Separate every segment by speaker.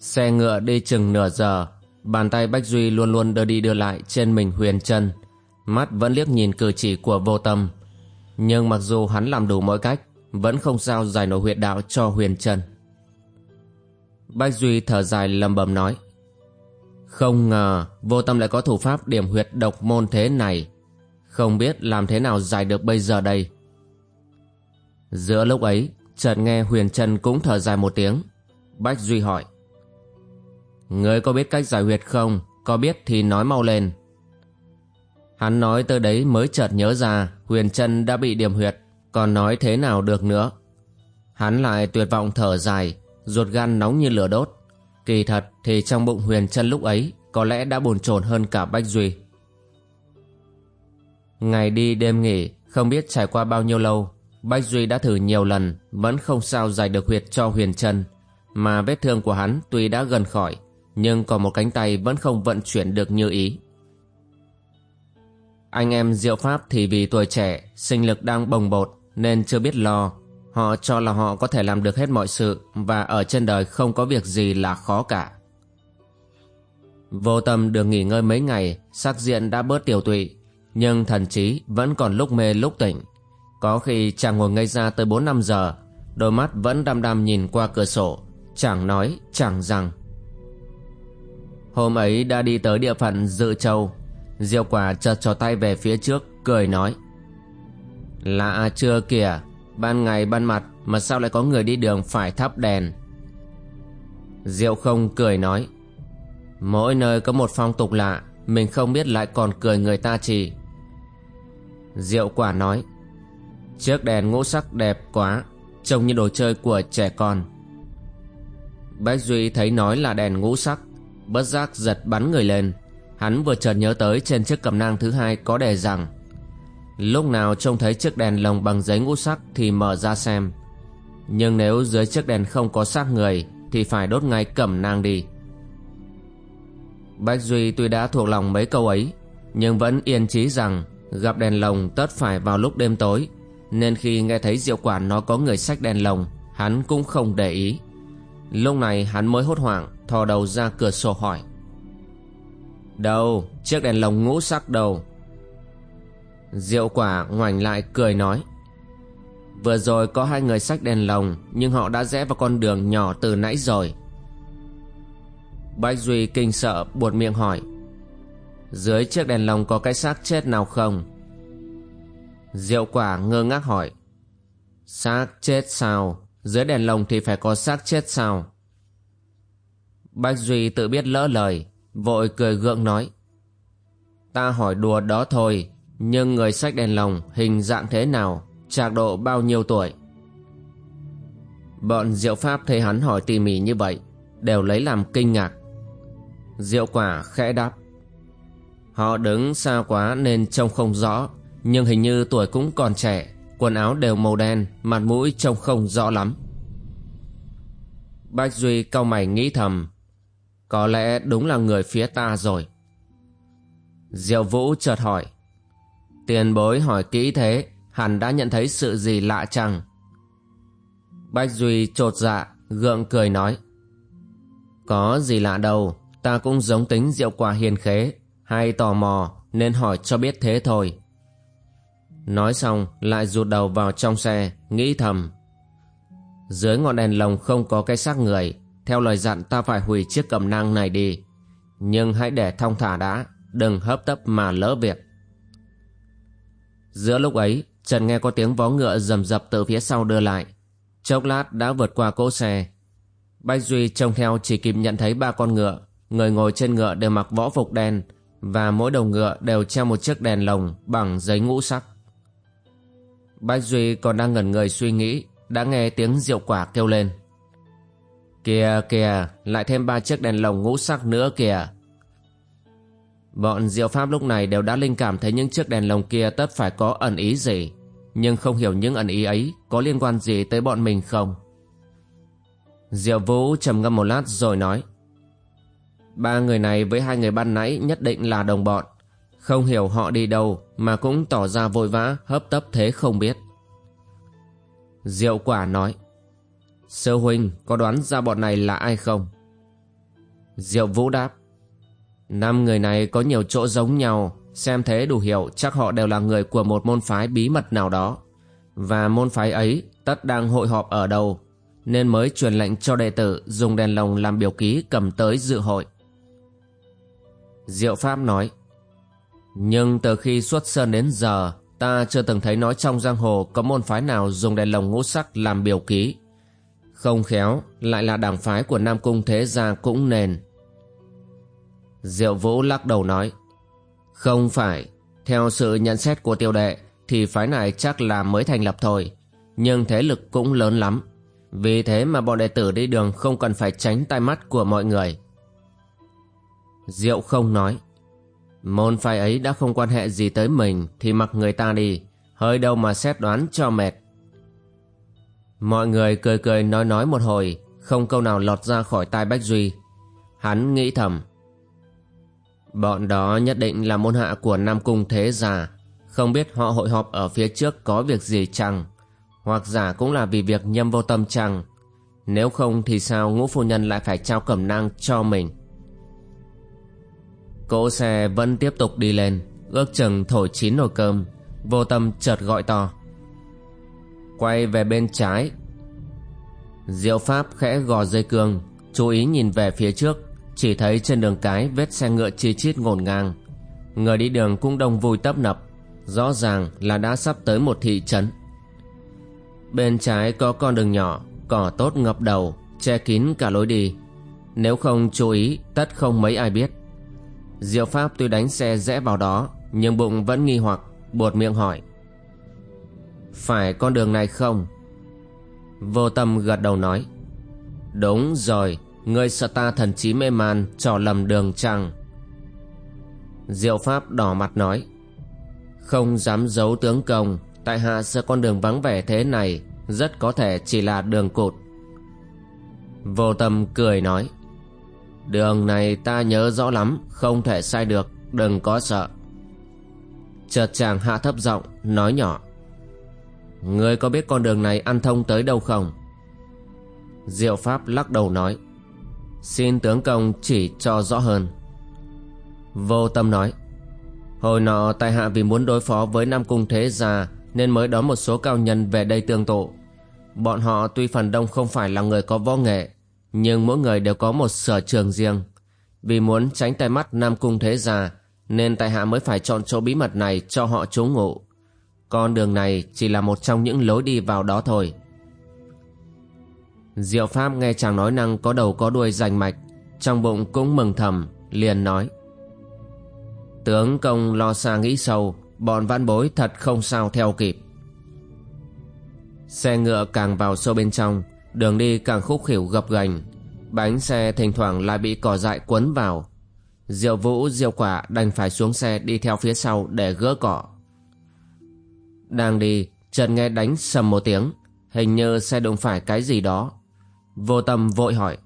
Speaker 1: Xe ngựa đi chừng nửa giờ, bàn tay Bách Duy luôn luôn đưa đi đưa lại trên mình huyền chân, mắt vẫn liếc nhìn cử chỉ của vô tâm. Nhưng mặc dù hắn làm đủ mọi cách, vẫn không sao giải nổi huyệt đạo cho huyền chân. Bách Duy thở dài lầm bầm nói, Không ngờ vô tâm lại có thủ pháp điểm huyệt độc môn thế này, không biết làm thế nào giải được bây giờ đây. Giữa lúc ấy, chợt nghe huyền chân cũng thở dài một tiếng. Bách Duy hỏi, Ngươi có biết cách giải huyệt không? Có biết thì nói mau lên. Hắn nói tới đấy mới chợt nhớ ra Huyền chân đã bị điểm huyệt, còn nói thế nào được nữa. Hắn lại tuyệt vọng thở dài, ruột gan nóng như lửa đốt. Kỳ thật thì trong bụng Huyền chân lúc ấy có lẽ đã bồn chồn hơn cả Bách Duy. Ngày đi đêm nghỉ, không biết trải qua bao nhiêu lâu, Bách Duy đã thử nhiều lần, vẫn không sao giải được huyệt cho Huyền chân, mà vết thương của hắn tuy đã gần khỏi, nhưng còn một cánh tay vẫn không vận chuyển được như ý. Anh em Diệu Pháp thì vì tuổi trẻ, sinh lực đang bồng bột nên chưa biết lo. Họ cho là họ có thể làm được hết mọi sự và ở trên đời không có việc gì là khó cả. Vô tâm được nghỉ ngơi mấy ngày, sắc diện đã bớt tiểu tụy, nhưng thần trí vẫn còn lúc mê lúc tỉnh. Có khi chàng ngồi ngây ra tới 4 năm giờ, đôi mắt vẫn đăm đăm nhìn qua cửa sổ, chẳng nói, chẳng rằng. Hôm ấy đã đi tới địa phận Dự Châu. Diệu quả chợt trò tay về phía trước, Cười nói. Lạ chưa kìa, Ban ngày ban mặt mà sao lại có người đi đường phải thắp đèn? Diệu không cười nói. Mỗi nơi có một phong tục lạ, Mình không biết lại còn cười người ta chỉ Diệu quả nói. Chiếc đèn ngũ sắc đẹp quá, Trông như đồ chơi của trẻ con. Bách Duy thấy nói là đèn ngũ sắc bất giác giật bắn người lên. Hắn vừa chợt nhớ tới trên chiếc cầm nang thứ hai có đề rằng, lúc nào trông thấy chiếc đèn lồng bằng giấy ngũ sắc thì mở ra xem. Nhưng nếu dưới chiếc đèn không có xác người thì phải đốt ngay cẩm nang đi. Bách duy tuy đã thuộc lòng mấy câu ấy, nhưng vẫn yên chí rằng gặp đèn lồng tất phải vào lúc đêm tối, nên khi nghe thấy diệu quản nó có người xách đèn lồng, hắn cũng không để ý. Lúc này hắn mới hốt hoảng thò đầu ra cửa sổ hỏi. Đâu, chiếc đèn lồng ngũ sắc đâu? Diệu quả ngoảnh lại cười nói. Vừa rồi có hai người xách đèn lồng, nhưng họ đã rẽ vào con đường nhỏ từ nãy rồi. Bách duy kinh sợ, buột miệng hỏi. Dưới chiếc đèn lồng có cái xác chết nào không? Diệu quả ngơ ngác hỏi. Xác chết sao? Dưới đèn lồng thì phải có xác chết sao? Bách Duy tự biết lỡ lời, vội cười gượng nói. Ta hỏi đùa đó thôi, nhưng người sách đèn lồng hình dạng thế nào, trạc độ bao nhiêu tuổi? Bọn diệu pháp thấy hắn hỏi tỉ mỉ như vậy, đều lấy làm kinh ngạc. Diệu quả khẽ đáp. Họ đứng xa quá nên trông không rõ, nhưng hình như tuổi cũng còn trẻ, quần áo đều màu đen, mặt mũi trông không rõ lắm. Bách Duy cau mày nghĩ thầm, có lẽ đúng là người phía ta rồi. Diệu Vũ chợt hỏi. Tiền bối hỏi kỹ thế, hẳn đã nhận thấy sự gì lạ chăng? Bách Duy trột dạ, gượng cười nói. Có gì lạ đâu, ta cũng giống tính diệu quả hiền khế, hay tò mò nên hỏi cho biết thế thôi. Nói xong lại rụt đầu vào trong xe, nghĩ thầm. Dưới ngọn đèn lồng không có cái xác người, theo lời dặn, ta phải hủy chiếc cầm nang này đi. Nhưng hãy để thong thả đã, Đừng hấp tấp mà lỡ việc. Giữa lúc ấy, Trần nghe có tiếng vó ngựa rầm rập từ phía sau đưa lại. Chốc lát đã vượt qua cỗ xe. Bách Duy trông theo chỉ kịp nhận thấy ba con ngựa, Người ngồi trên ngựa đều mặc võ phục đen, Và mỗi đầu ngựa đều treo một chiếc đèn lồng bằng giấy ngũ sắc. Bách Duy còn đang ngẩn người suy nghĩ, Đã nghe tiếng rượu quả kêu lên. Kìa kìa, lại thêm ba chiếc đèn lồng ngũ sắc nữa kìa. Bọn diệu pháp lúc này đều đã linh cảm thấy những chiếc đèn lồng kia tất phải có ẩn ý gì, nhưng không hiểu những ẩn ý ấy có liên quan gì tới bọn mình không. Diệu Vũ trầm ngâm một lát rồi nói Ba người này với hai người ban nãy nhất định là đồng bọn Không hiểu họ đi đâu mà cũng tỏ ra vội vã hấp tấp thế không biết Diệu quả nói Sư huynh có đoán ra bọn này là ai không? Diệu Vũ đáp, Năm người này có nhiều chỗ giống nhau, Xem thế đủ hiểu chắc họ đều là người của một môn phái bí mật nào đó. Và môn phái ấy tất đang hội họp ở đâu, Nên mới truyền lệnh cho đệ tử dùng đèn lồng làm biểu ký cầm tới dự hội. Diệu Pháp nói, Nhưng từ khi xuất sơn đến giờ, Ta chưa từng thấy nói trong giang hồ Có môn phái nào dùng đèn lồng ngũ sắc làm biểu ký. Không khéo, Lại là đảng phái của Nam Cung Thế Gia cũng nên. Diệu Vũ lắc đầu nói, Không phải, Theo sự nhận xét của tiêu đệ Thì phái này chắc là mới thành lập thôi, Nhưng thế lực cũng lớn lắm. Vì thế mà bọn đệ tử đi đường Không cần phải tránh tai mắt của mọi người. Diệu không nói, Môn phái ấy đã không quan hệ gì tới mình Thì mặc người ta đi, Hơi đâu mà xét đoán cho mệt. Mọi người cười cười nói nói một hồi, Không câu nào lọt ra khỏi tai Bách Duy. Hắn nghĩ thầm, Bọn đó nhất định là môn hạ của Nam Cung Thế Già Không biết họ hội họp ở phía trước có việc gì chăng? Hoặc giả cũng là vì việc nhâm vô tâm chăng? Nếu không thì sao ngũ phu nhân lại phải trao cẩm nang cho mình? Cỗ xe vẫn tiếp tục đi lên, Ước chừng thổi chín nồi cơm, Vô tâm chợt gọi to Quay về bên trái. Diệu Pháp khẽ gò dây cương, Chú ý nhìn về phía trước, Chỉ thấy trên đường cái vết xe ngựa chi chít ngổn ngang. Người đi đường cũng đông vui tấp nập, Rõ ràng là đã sắp tới một thị trấn. Bên trái có con đường nhỏ, Cỏ tốt ngập đầu, Che kín cả lối đi. Nếu không chú ý, tất không mấy ai biết. Diệu Pháp tuy đánh xe rẽ vào đó, Nhưng bụng vẫn nghi hoặc, Buột miệng hỏi. Phải con đường này không? Vô tâm gật đầu nói. Đúng rồi, Ngươi sợ ta thần trí mê man, Trò lầm đường chăng? Diệu Pháp đỏ mặt nói. Không dám giấu tướng công, Tại hạ sợ con đường vắng vẻ thế này Rất có thể chỉ là đường cụt. Vô tâm cười nói. Đường này ta nhớ rõ lắm, Không thể sai được, Đừng có sợ. Chợt chàng hạ thấp giọng, Nói nhỏ. Ngươi có biết con đường này ăn thông tới đâu không Diệu Pháp lắc đầu nói Xin tướng công chỉ cho rõ hơn Vô tâm nói Hồi nọ tại hạ vì muốn đối phó với Nam Cung Thế Gia Nên mới đón một số cao nhân về đây tương tụ Bọn họ tuy phần đông không phải là người có võ nghệ nhưng mỗi người đều có một sở trường riêng. Vì muốn tránh tay mắt Nam Cung Thế Gia, nên tại hạ mới phải chọn chỗ bí mật này cho họ trú ngụ. Con đường này chỉ là một trong những lối đi vào đó thôi. Diệu Pháp nghe chàng nói năng có đầu có đuôi rành mạch, trong bụng cũng mừng thầm, liền nói. Tướng công lo xa nghĩ sâu, bọn văn bối thật không sao theo kịp. Xe ngựa càng vào sâu bên trong, Đường đi càng khúc khỉu gập ghềnh Bánh xe thỉnh thoảng lại bị cỏ dại quấn vào Diệu vũ diệu quả đành phải xuống xe đi theo phía sau để gỡ cỏ đang đi, chợt nghe đánh sầm một tiếng. Hình như xe đụng phải cái gì đó. Vô tâm vội hỏi.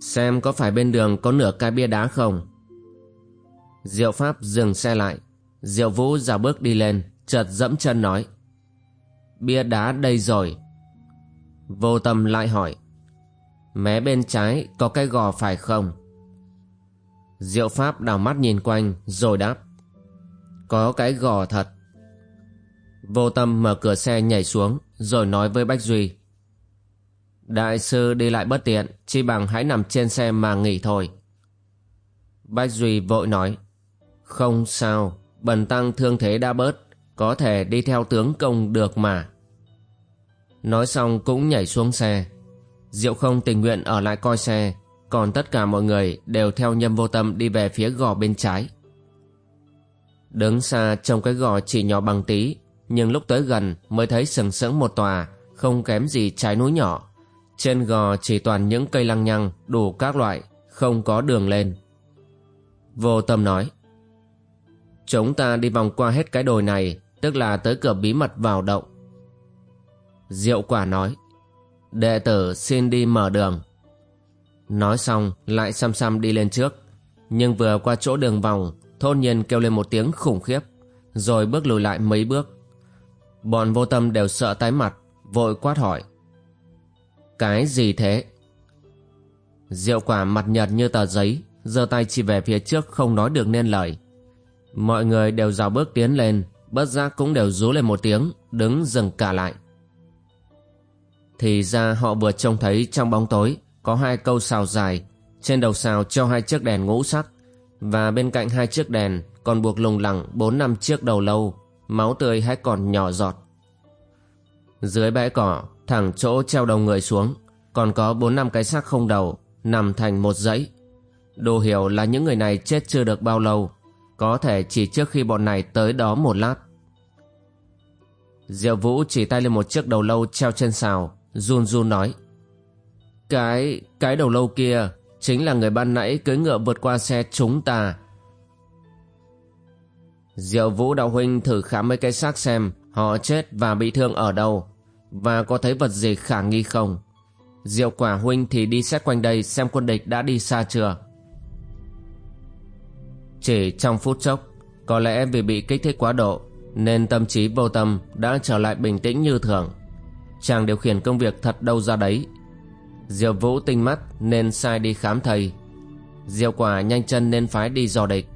Speaker 1: Xem có phải bên đường có nửa cái bia đá không? Diệu Pháp dừng xe lại. Diệu Vũ dào bước đi lên, Chợt dẫm chân nói. Bia đá đây rồi. Vô tâm lại hỏi. Mé bên trái có cái gò phải không? Diệu Pháp đảo mắt nhìn quanh, rồi đáp. Có cái gò thật. Vô tâm mở cửa xe nhảy xuống, Rồi nói với Bách Duy. Đại sư đi lại bất tiện Chi bằng hãy nằm trên xe mà nghỉ thôi. Bách Duy vội nói. Không sao, Bần tăng thương thế đã bớt, Có thể đi theo tướng công được mà. Nói xong cũng nhảy xuống xe. Diệu không tình nguyện ở lại coi xe, Còn tất cả mọi người đều theo nhâm vô tâm đi về phía gò bên trái. Đứng xa trong cái gò chỉ nhỏ bằng tí nhưng lúc tới gần mới thấy sừng sững một tòa Không kém gì trái núi nhỏ Trên gò chỉ toàn những cây lăng nhăng đủ các loại, không có đường lên. Vô tâm nói. Chúng ta đi vòng qua hết cái đồi này, tức là tới cửa bí mật vào động. Diệu quả nói. Đệ tử xin đi mở đường. Nói xong lại xăm xăm đi lên trước. Nhưng vừa qua chỗ đường vòng, thôn nhiên kêu lên một tiếng khủng khiếp, rồi bước lùi lại mấy bước. Bọn vô tâm đều sợ tái mặt, vội quát hỏi. Cái gì thế? Diệu quả mặt nhật như tờ giấy, giơ tay chỉ về phía trước không nói được nên lời. Mọi người đều dào bước tiến lên, bất giác cũng đều rú lên một tiếng, đứng dừng cả lại. Thì ra họ vừa trông thấy trong bóng tối có hai câu xào dài, trên đầu xào treo hai chiếc đèn ngũ sắc, và bên cạnh hai chiếc đèn còn buộc lùng lẳng bốn năm chiếc đầu lâu, máu tươi hay còn nhỏ giọt. Dưới bãi cỏ, thẳng chỗ treo đầu người xuống, còn có bốn năm cái xác không đầu, nằm thành một dãy. Đồ hiểu là những người này chết chưa được bao lâu, có thể chỉ trước khi bọn này tới đó một lát. Diệu Vũ chỉ tay lên một chiếc đầu lâu treo trên xào, run run nói. Cái, cái đầu lâu kia chính là người ban nãy cưỡi ngựa vượt qua xe chúng ta. Diệu Vũ đạo huynh thử khám mấy cái xác xem họ chết và bị thương ở đâu và có thấy vật gì khả nghi không. Diệu quả huynh thì đi xét quanh đây xem quân địch đã đi xa chưa. Chỉ trong phút chốc, có lẽ vì bị kích thích quá độ nên tâm trí vô tâm đã trở lại bình tĩnh như thường. Chàng điều khiển công việc thật đâu ra đấy. Diệu Vũ tinh mắt nên sai đi khám thầy. Diệu quả nhanh chân nên phái đi dò địch.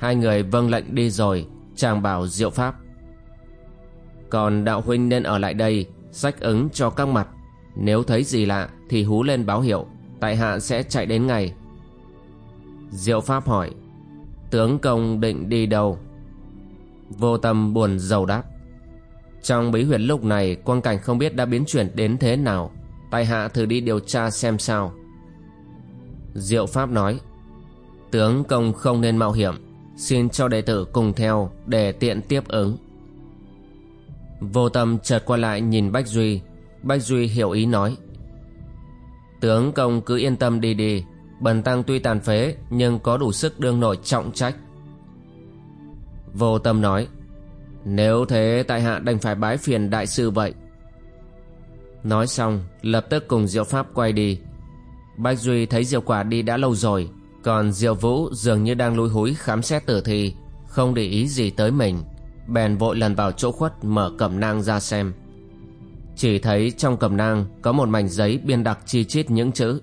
Speaker 1: Hai người vâng lệnh đi rồi, chàng bảo Diệu Pháp. Còn đạo huynh nên ở lại đây, sách ứng cho các mặt. Nếu thấy gì lạ thì hú lên báo hiệu, tại hạ sẽ chạy đến ngay. Diệu Pháp hỏi, tướng công định đi đâu? Vô tâm buồn giàu đáp. Trong bí huyệt lúc này quang cảnh không biết đã biến chuyển đến thế nào Tại hạ thử đi điều tra xem sao Diệu Pháp nói Tướng công không nên mạo hiểm Xin cho đệ tử cùng theo Để tiện tiếp ứng. Vô tâm chợt qua lại nhìn Bách Duy. Bách Duy hiểu ý nói, Tướng công cứ yên tâm đi đi, Bần tăng tuy tàn phế Nhưng có đủ sức đương nổi trọng trách. Vô tâm nói, nếu thế tại hạ đành phải bái phiền đại sư vậy. Nói xong, lập tức cùng Diệu Pháp quay đi. Bách Duy thấy Diệu Quả đi đã lâu rồi còn Diệu Vũ dường như đang lúi húi khám xét tử thi, Không để ý gì tới mình. Bèn vội lần vào chỗ khuất mở cẩm nang ra xem. Chỉ thấy trong cẩm nang có một mảnh giấy biên đặc chi chít những chữ.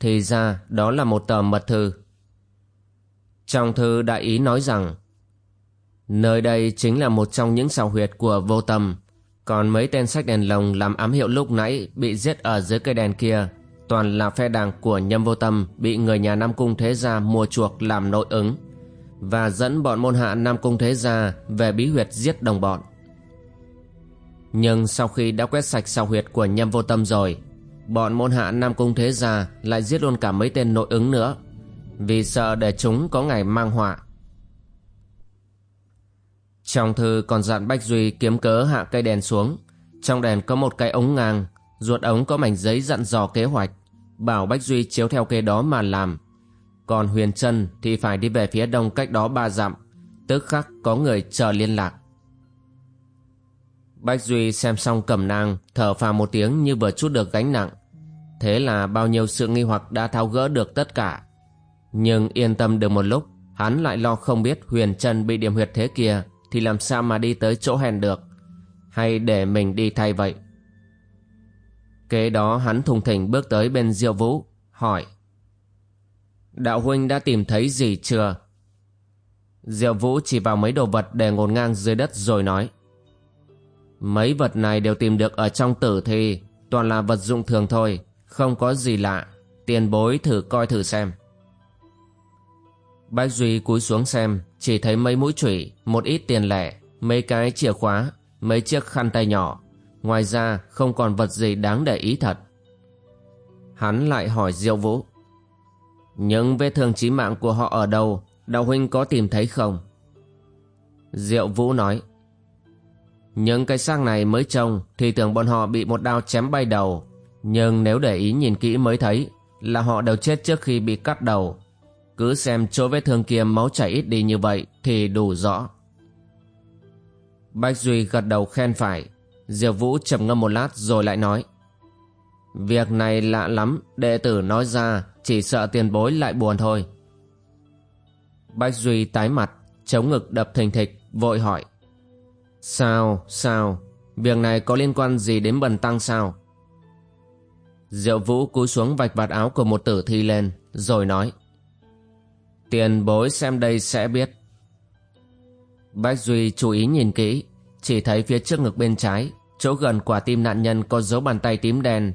Speaker 1: Thì ra đó là một tờ mật thư. Trong thư đại ý nói rằng, Nơi đây chính là một trong những sào huyệt của vô tâm. Còn mấy tên sách đèn lồng làm ám hiệu lúc nãy bị giết ở dưới cây đèn kia toàn là phe đảng của nhâm vô tâm bị người nhà Nam Cung Thế Gia mua chuộc làm nội ứng và dẫn bọn môn hạ Nam Cung Thế Gia về bí huyệt giết đồng bọn. Nhưng sau khi đã quét sạch sao huyệt của nhâm vô tâm rồi bọn môn hạ Nam Cung Thế Gia lại giết luôn cả mấy tên nội ứng nữa vì sợ để chúng có ngày mang họa trong thư còn dặn Bách Duy kiếm cớ hạ cây đèn xuống. Trong đèn có một cái ống ngang, ruột ống có mảnh giấy dặn dò kế hoạch, bảo Bách Duy chiếu theo kế đó mà làm. Còn Huyền Trân thì phải đi về phía đông cách đó ba dặm, tức khắc có người chờ liên lạc. Bách Duy xem xong cầm nang, thở phào một tiếng như vừa chút được gánh nặng. Thế là bao nhiêu sự nghi hoặc đã tháo gỡ được tất cả. Nhưng yên tâm được một lúc, hắn lại lo không biết Huyền Trân bị điểm huyệt thế kia thì làm sao mà đi tới chỗ hèn được hay để mình đi thay vậy kế đó hắn thùng thỉnh bước tới bên Diêu vũ hỏi đạo huynh đã tìm thấy gì chưa diệu vũ chỉ vào mấy đồ vật để ngổn ngang dưới đất rồi nói mấy vật này đều tìm được ở trong tử thi toàn là vật dụng thường thôi không có gì lạ tiền bối thử coi thử xem Bách Duy cúi xuống xem, chỉ thấy mấy mũi chủy, một ít tiền lẻ, mấy cái chìa khóa, mấy chiếc khăn tay nhỏ. Ngoài ra không còn vật gì đáng để ý thật. Hắn lại hỏi Diệu Vũ. Những vết thương chí mạng của họ ở đâu, đạo huynh có tìm thấy không? Diệu Vũ nói. Những cái xác này mới trông thì tưởng bọn họ bị một đao chém bay đầu. Nhưng nếu để ý nhìn kỹ mới thấy là họ đều chết trước khi bị cắt đầu. Cứ xem chỗ vết thương kia máu chảy ít đi như vậy thì đủ rõ. Bách Duy gật đầu khen phải. Diệp Vũ trầm ngâm một lát rồi lại nói. Việc này lạ lắm, đệ tử nói ra chỉ sợ tiền bối lại buồn thôi. Bách Duy tái mặt, chống ngực đập thình thịch, vội hỏi. Sao, sao, việc này có liên quan gì đến bần tăng sao? Diệu Vũ cúi xuống vạch vạt áo của một tử thi lên, rồi nói. Tiền bối xem đây sẽ biết. Bách Duy chú ý nhìn kỹ, chỉ thấy phía trước ngực bên trái, chỗ gần quả tim nạn nhân có dấu bàn tay tím đen,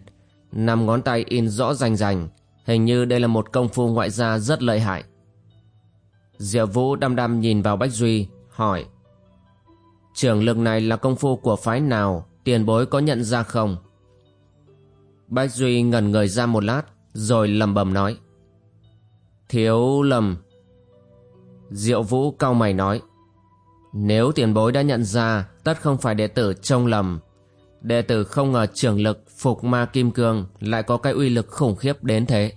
Speaker 1: năm ngón tay in rõ rành rành, hình như đây là một công phu ngoại gia rất lợi hại. Diệu Vũ đăm đăm nhìn vào Bách Duy, hỏi. Trường lực này là công phu của phái nào, tiền bối có nhận ra không? Bách Duy ngẩn người ra một lát, rồi lầm bầm nói. Thiếu lầm. Diệu Vũ cau mày nói. Nếu tiền bối đã nhận ra, tất không phải đệ tử trông lầm. Đệ tử không ngờ trưởng lực phục ma kim cương lại có cái uy lực khủng khiếp đến thế.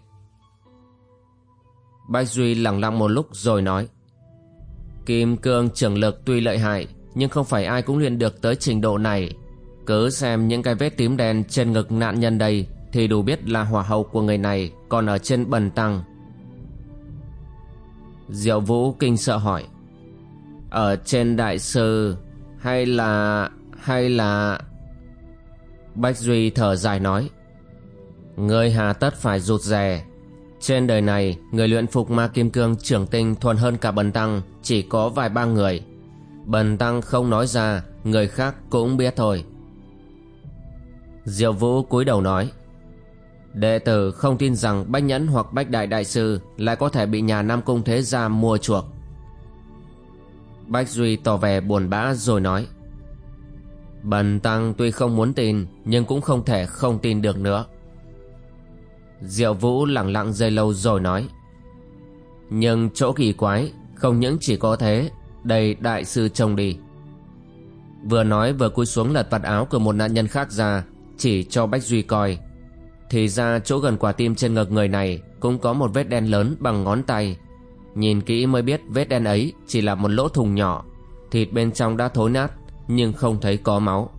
Speaker 1: Bách Duy lặng lặng một lúc rồi nói. Kim cương trưởng lực tuy lợi hại, nhưng không phải ai cũng luyện được tới trình độ này. Cứ xem những cái vết tím đen trên ngực nạn nhân đây thì đủ biết là hỏa hậu của người này còn ở trên bần tăng. Diệu Vũ kinh sợ hỏi. Ở trên đại sư hay là... hay là... Bách Duy thở dài nói. Ngươi hà tất phải rụt rè. Trên đời này, người luyện phục ma kim cương trưởng tinh thuần hơn cả bần tăng chỉ có vài ba người. Bần tăng không nói ra, người khác cũng biết thôi. Diệu Vũ cúi đầu nói Đệ tử không tin rằng Bách Nhẫn hoặc Bách Đại Đại Sư lại có thể bị nhà Nam Cung Thế Gia mua chuộc. Bách Duy tỏ vẻ buồn bã rồi nói Bần Tăng tuy không muốn tin, nhưng cũng không thể không tin được nữa. Diệu Vũ lặng lặng dây lâu rồi nói Nhưng chỗ kỳ quái, không những chỉ có thế, đây đại sư trông đi Vừa nói vừa cúi xuống lật vạt áo của một nạn nhân khác ra, chỉ cho Bách Duy coi. Thì ra chỗ gần quả tim trên ngực người này cũng có một vết đen lớn bằng ngón tay. Nhìn kỹ mới biết vết đen ấy chỉ là một lỗ thùng nhỏ, thịt bên trong đã thối nát nhưng không thấy có máu.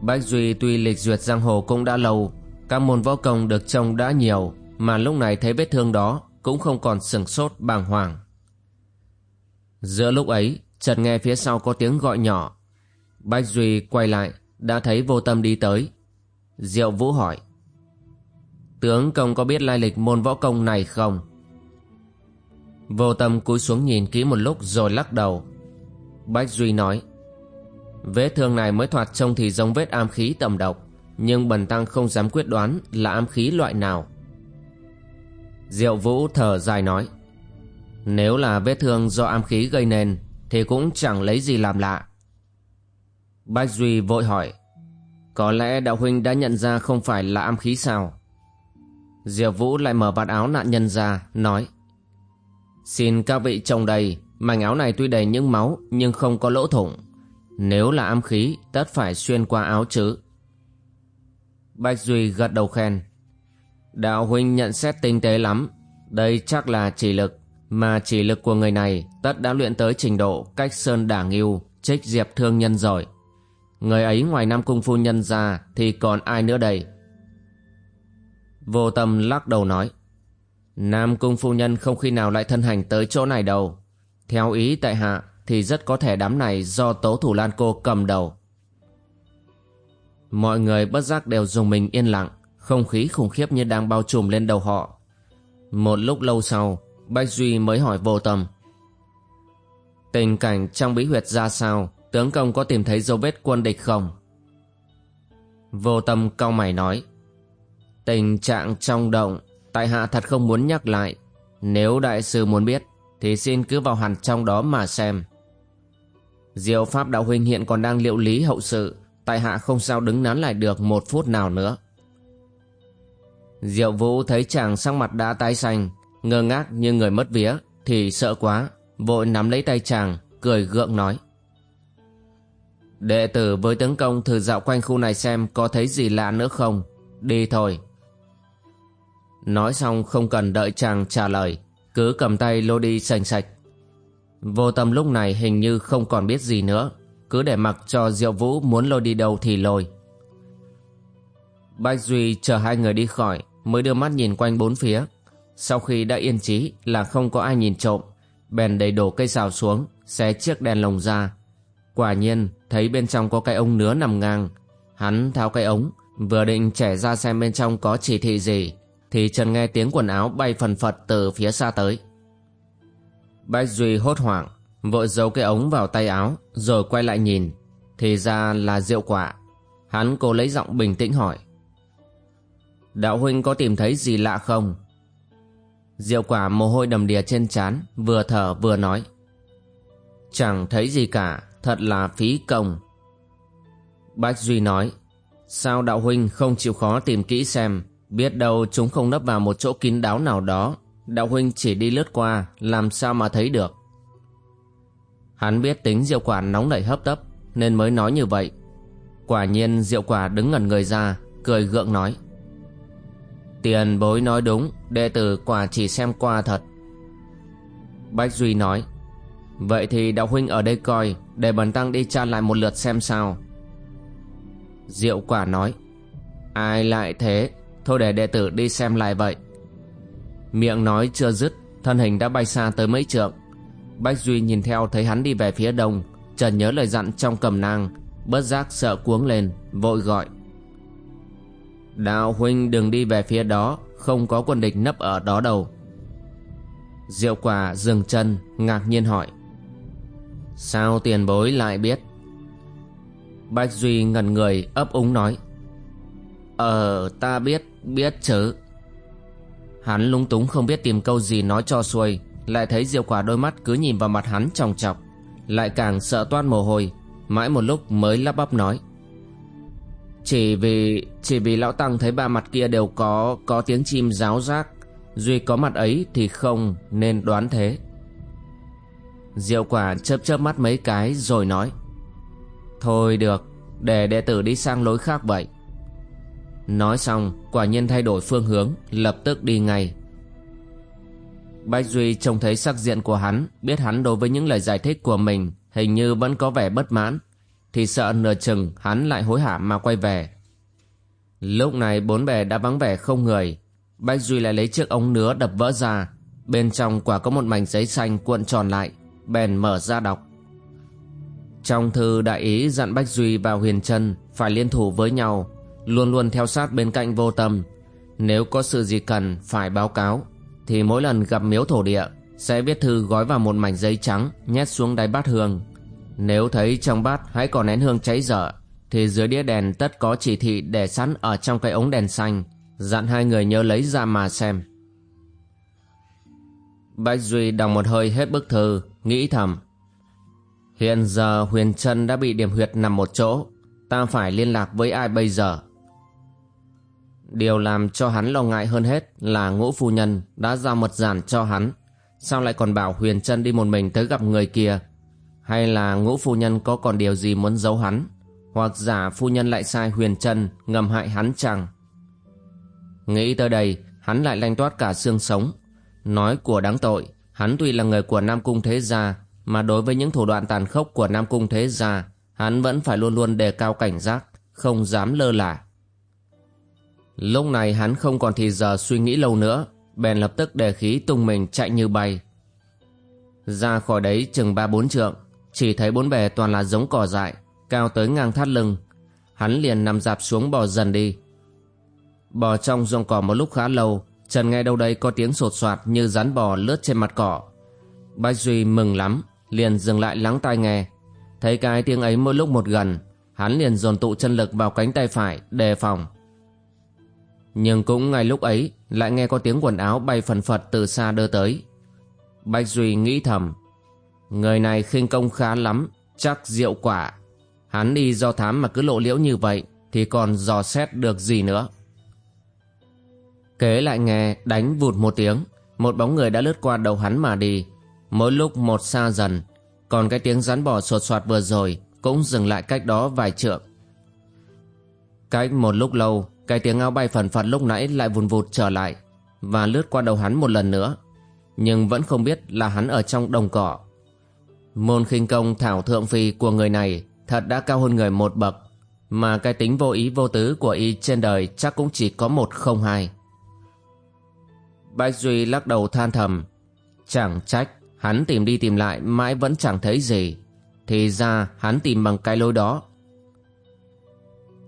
Speaker 1: Bách Duy tuy lịch duyệt giang hồ cũng đã lâu, các môn võ công được trông đã nhiều, mà lúc này thấy vết thương đó cũng không còn sừng sốt bàng hoàng. Giữa lúc ấy, chợt nghe phía sau có tiếng gọi nhỏ. Bách Duy quay lại, đã thấy vô tâm đi tới. Diệu Vũ hỏi. Tướng công có biết lai lịch môn võ công này không? Vô tâm cúi xuống nhìn kỹ một lúc rồi lắc đầu. Bách Duy nói. Vết thương này mới thoạt trông thì giống vết am khí tầm độc, nhưng bần tăng không dám quyết đoán là am khí loại nào. Diệu Vũ thở dài nói. Nếu là vết thương do am khí gây nên thì cũng chẳng lấy gì làm lạ. Bách Duy vội hỏi Có lẽ đạo huynh đã nhận ra không phải là am khí sao Diệu Vũ lại mở vạt áo nạn nhân ra Nói Xin các vị trông đây Mảnh áo này tuy đầy những máu, Nhưng không có lỗ thủng. Nếu là âm khí, tất phải xuyên qua áo chứ. Bách Duy gật đầu khen. Đạo huynh nhận xét tinh tế lắm. Đây chắc là chỉ lực, Mà chỉ lực của người này Tất đã luyện tới trình độ Cách sơn đả nghiêu, Trích diệp thương nhân rồi. Người ấy ngoài năm Cung Phu Nhân ra Thì còn ai nữa đây? Vô tâm lắc đầu nói. Nam Cung Phu Nhân không khi nào lại thân hành tới chỗ này đâu. Theo ý tại hạ Thì rất có thể đám này do Tố Thủ Lan Cô cầm đầu. Mọi người bất giác đều dùng mình yên lặng, Không khí khủng khiếp như đang bao trùm lên đầu họ. Một lúc lâu sau, Bách Duy mới hỏi vô tâm. Tình cảnh trong bí huyệt ra sao? Tướng công có tìm thấy dấu vết quân địch không? Vô tâm cau mày nói. Tình trạng trong động Tại hạ thật không muốn nhắc lại Nếu đại sư muốn biết, Thì xin cứ vào hẳn trong đó mà xem Diệu Pháp Đạo Huynh hiện còn đang liệu lý hậu sự, Tại hạ không sao đứng nán lại được một phút nào nữa Diệu Vũ thấy chàng sắc mặt đã tái xanh, Ngơ ngác như người mất vía, Thì sợ quá, Vội nắm lấy tay chàng, Cười gượng nói Đệ tử với tướng công thử dạo quanh khu này xem có thấy gì lạ nữa không. Đi thôi. Nói xong không cần đợi chàng trả lời, cứ cầm tay lôi đi sành sạch. Vô tâm lúc này hình như không còn biết gì nữa, cứ để mặc cho Diệu Vũ muốn lôi đi đâu thì lôi. Bách Duy chờ hai người đi khỏi mới đưa mắt nhìn quanh bốn phía. Sau khi đã yên trí là không có ai nhìn trộm, bèn đầy đổ cây xào xuống, xé chiếc đèn lồng ra. Quả nhiên thấy bên trong có cái ống nứa nằm ngang. Hắn tháo cái ống, vừa định trẻ ra xem bên trong có chỉ thị gì, thì trần nghe tiếng quần áo bay phần phật từ phía xa tới. Bách Duy hốt hoảng, vội giấu cái ống vào tay áo, rồi quay lại nhìn, thì ra là rượu quả. Hắn cố lấy giọng bình tĩnh hỏi. Đạo huynh có tìm thấy gì lạ không? Diệu quả mồ hôi đầm đìa trên trán Vừa thở vừa nói Chẳng thấy gì cả Thật là phí công Bách Duy nói Sao đạo huynh không chịu khó tìm kỹ xem Biết đâu chúng không nấp vào một chỗ kín đáo nào đó. Đạo huynh chỉ đi lướt qua, Làm sao mà thấy được? Hắn biết tính diệu quả nóng nảy hấp tấp, Nên mới nói như vậy. Quả nhiên diệu quả đứng ngẩn người ra, Cười gượng nói. Tiền bối nói đúng, Đệ tử quả chỉ xem qua thật. Bách Duy nói. Vậy thì đạo huynh ở đây coi, Để bần tăng đi tra lại một lượt xem sao. Diệu quả nói. Ai lại thế? Thôi để đệ tử đi xem lại vậy. Miệng nói chưa dứt, Thân hình đã bay xa tới mấy trượng. Bách Duy nhìn theo thấy hắn đi về phía đông, chợt nhớ lời dặn trong cầm nang, Bớt giác sợ cuống lên, Vội gọi. Đạo huynh đừng đi về phía đó, Không có quân địch nấp ở đó đâu. Diệu quả dừng chân, Ngạc nhiên hỏi. Sao tiền bối lại biết? Bách Duy ngần người, ấp úng nói. Ờ ta biết. Biết chứ Hắn lung túng không biết tìm câu gì nói cho xuôi Lại thấy diệu quả đôi mắt cứ nhìn vào mặt hắn tròng trọc Lại càng sợ toan mồ hôi Mãi một lúc mới lắp bắp nói chỉ vì chỉ vì lão tăng thấy ba mặt kia đều có có tiếng chim ráo rác, duy có mặt ấy thì không nên đoán thế. Diệu quả chớp chớp mắt mấy cái rồi nói: "Thôi được, để đệ tử đi sang lối khác vậy." Nói xong, quả nhiên thay đổi phương hướng, lập tức đi ngay. Bách Duy trông thấy sắc diện của hắn, biết hắn đối với những lời giải thích của mình hình như vẫn có vẻ bất mãn, thì sợ nửa chừng hắn lại hối hả mà quay về. Lúc này bốn bề đã vắng vẻ không người, Bách Duy lại lấy chiếc ống nứa đập vỡ ra, bên trong quả có một mảnh giấy xanh cuộn tròn lại, bèn mở ra đọc. Trong thư đại ý dặn Bách Duy và Huyền Trân phải liên thủ với nhau, luôn luôn theo sát bên cạnh vô tâm. Nếu có sự gì cần phải báo cáo, thì mỗi lần gặp miếu thổ địa sẽ viết thư gói vào một mảnh giấy trắng nhét xuống đáy bát hương. Nếu thấy trong bát hãy còn nén hương cháy dở Thì dưới đĩa đèn tất có chỉ thị để sẵn ở trong cái ống đèn xanh Dặn hai người nhớ lấy ra mà xem. Bách Duy đọc một hơi hết bức thư Nghĩ thầm. Hiện giờ Huyền Trân đã bị điểm huyệt nằm một chỗ Ta phải liên lạc với ai bây giờ? Điều làm cho hắn lo ngại hơn hết là ngũ phu nhân đã giao mật giản cho hắn. Sao lại còn bảo Huyền Trân đi một mình tới gặp người kia? Hay là ngũ phu nhân có còn điều gì muốn giấu hắn? Hoặc giả phu nhân lại sai huyền Trân Ngầm hại hắn chăng? Nghĩ tới đây, Hắn lại lanh toát cả xương sống. Nói của đáng tội, Hắn tuy là người của Nam Cung Thế Gia, Mà đối với những thủ đoạn tàn khốc của Nam Cung Thế Gia, Hắn vẫn phải luôn luôn đề cao cảnh giác, Không dám lơ là. Lúc này hắn không còn thì giờ suy nghĩ lâu nữa, Bèn lập tức đề khí tung mình chạy như bay. Ra khỏi đấy chừng ba bốn trượng, chỉ thấy bốn bề toàn là giống cỏ dại, Cao tới ngang thắt lưng. Hắn liền nằm dạp xuống bò dần đi. Bò trong ruộng cỏ một lúc khá lâu Trần nghe đâu đây có tiếng sột soạt Như rắn bò lướt trên mặt cỏ. Bách Duy mừng lắm, Liền dừng lại lắng tai nghe. Thấy cái tiếng ấy mỗi lúc một gần, Hắn liền dồn tụ chân lực vào cánh tay phải Đề phòng. Nhưng cũng ngay lúc ấy Lại nghe có tiếng quần áo bay phần phật từ xa đưa tới bạch Duy nghĩ thầm Người này khinh công khá lắm, chắc diệu quả. Hắn đi do thám mà cứ lộ liễu như vậy thì còn dò xét được gì nữa. Kế lại nghe đánh vụt một tiếng, một bóng người đã lướt qua đầu hắn mà đi. Mỗi lúc một xa dần, còn cái tiếng rắn bò sột soạt vừa rồi cũng dừng lại cách đó vài trượng. Cách một lúc lâu, cái tiếng áo bay phần phật lúc nãy lại vùn vụt trở lại và lướt qua đầu hắn một lần nữa, nhưng vẫn không biết là hắn ở trong đồng cỏ. Môn khinh công thảo thượng phi của người này thật đã cao hơn người một bậc, mà cái tính vô ý vô tứ của y trên đời chắc cũng chỉ có một không hai. Bách Duy lắc đầu than thầm, chẳng trách hắn tìm đi tìm lại mãi vẫn chẳng thấy gì, thì ra hắn tìm bằng cái lối đó.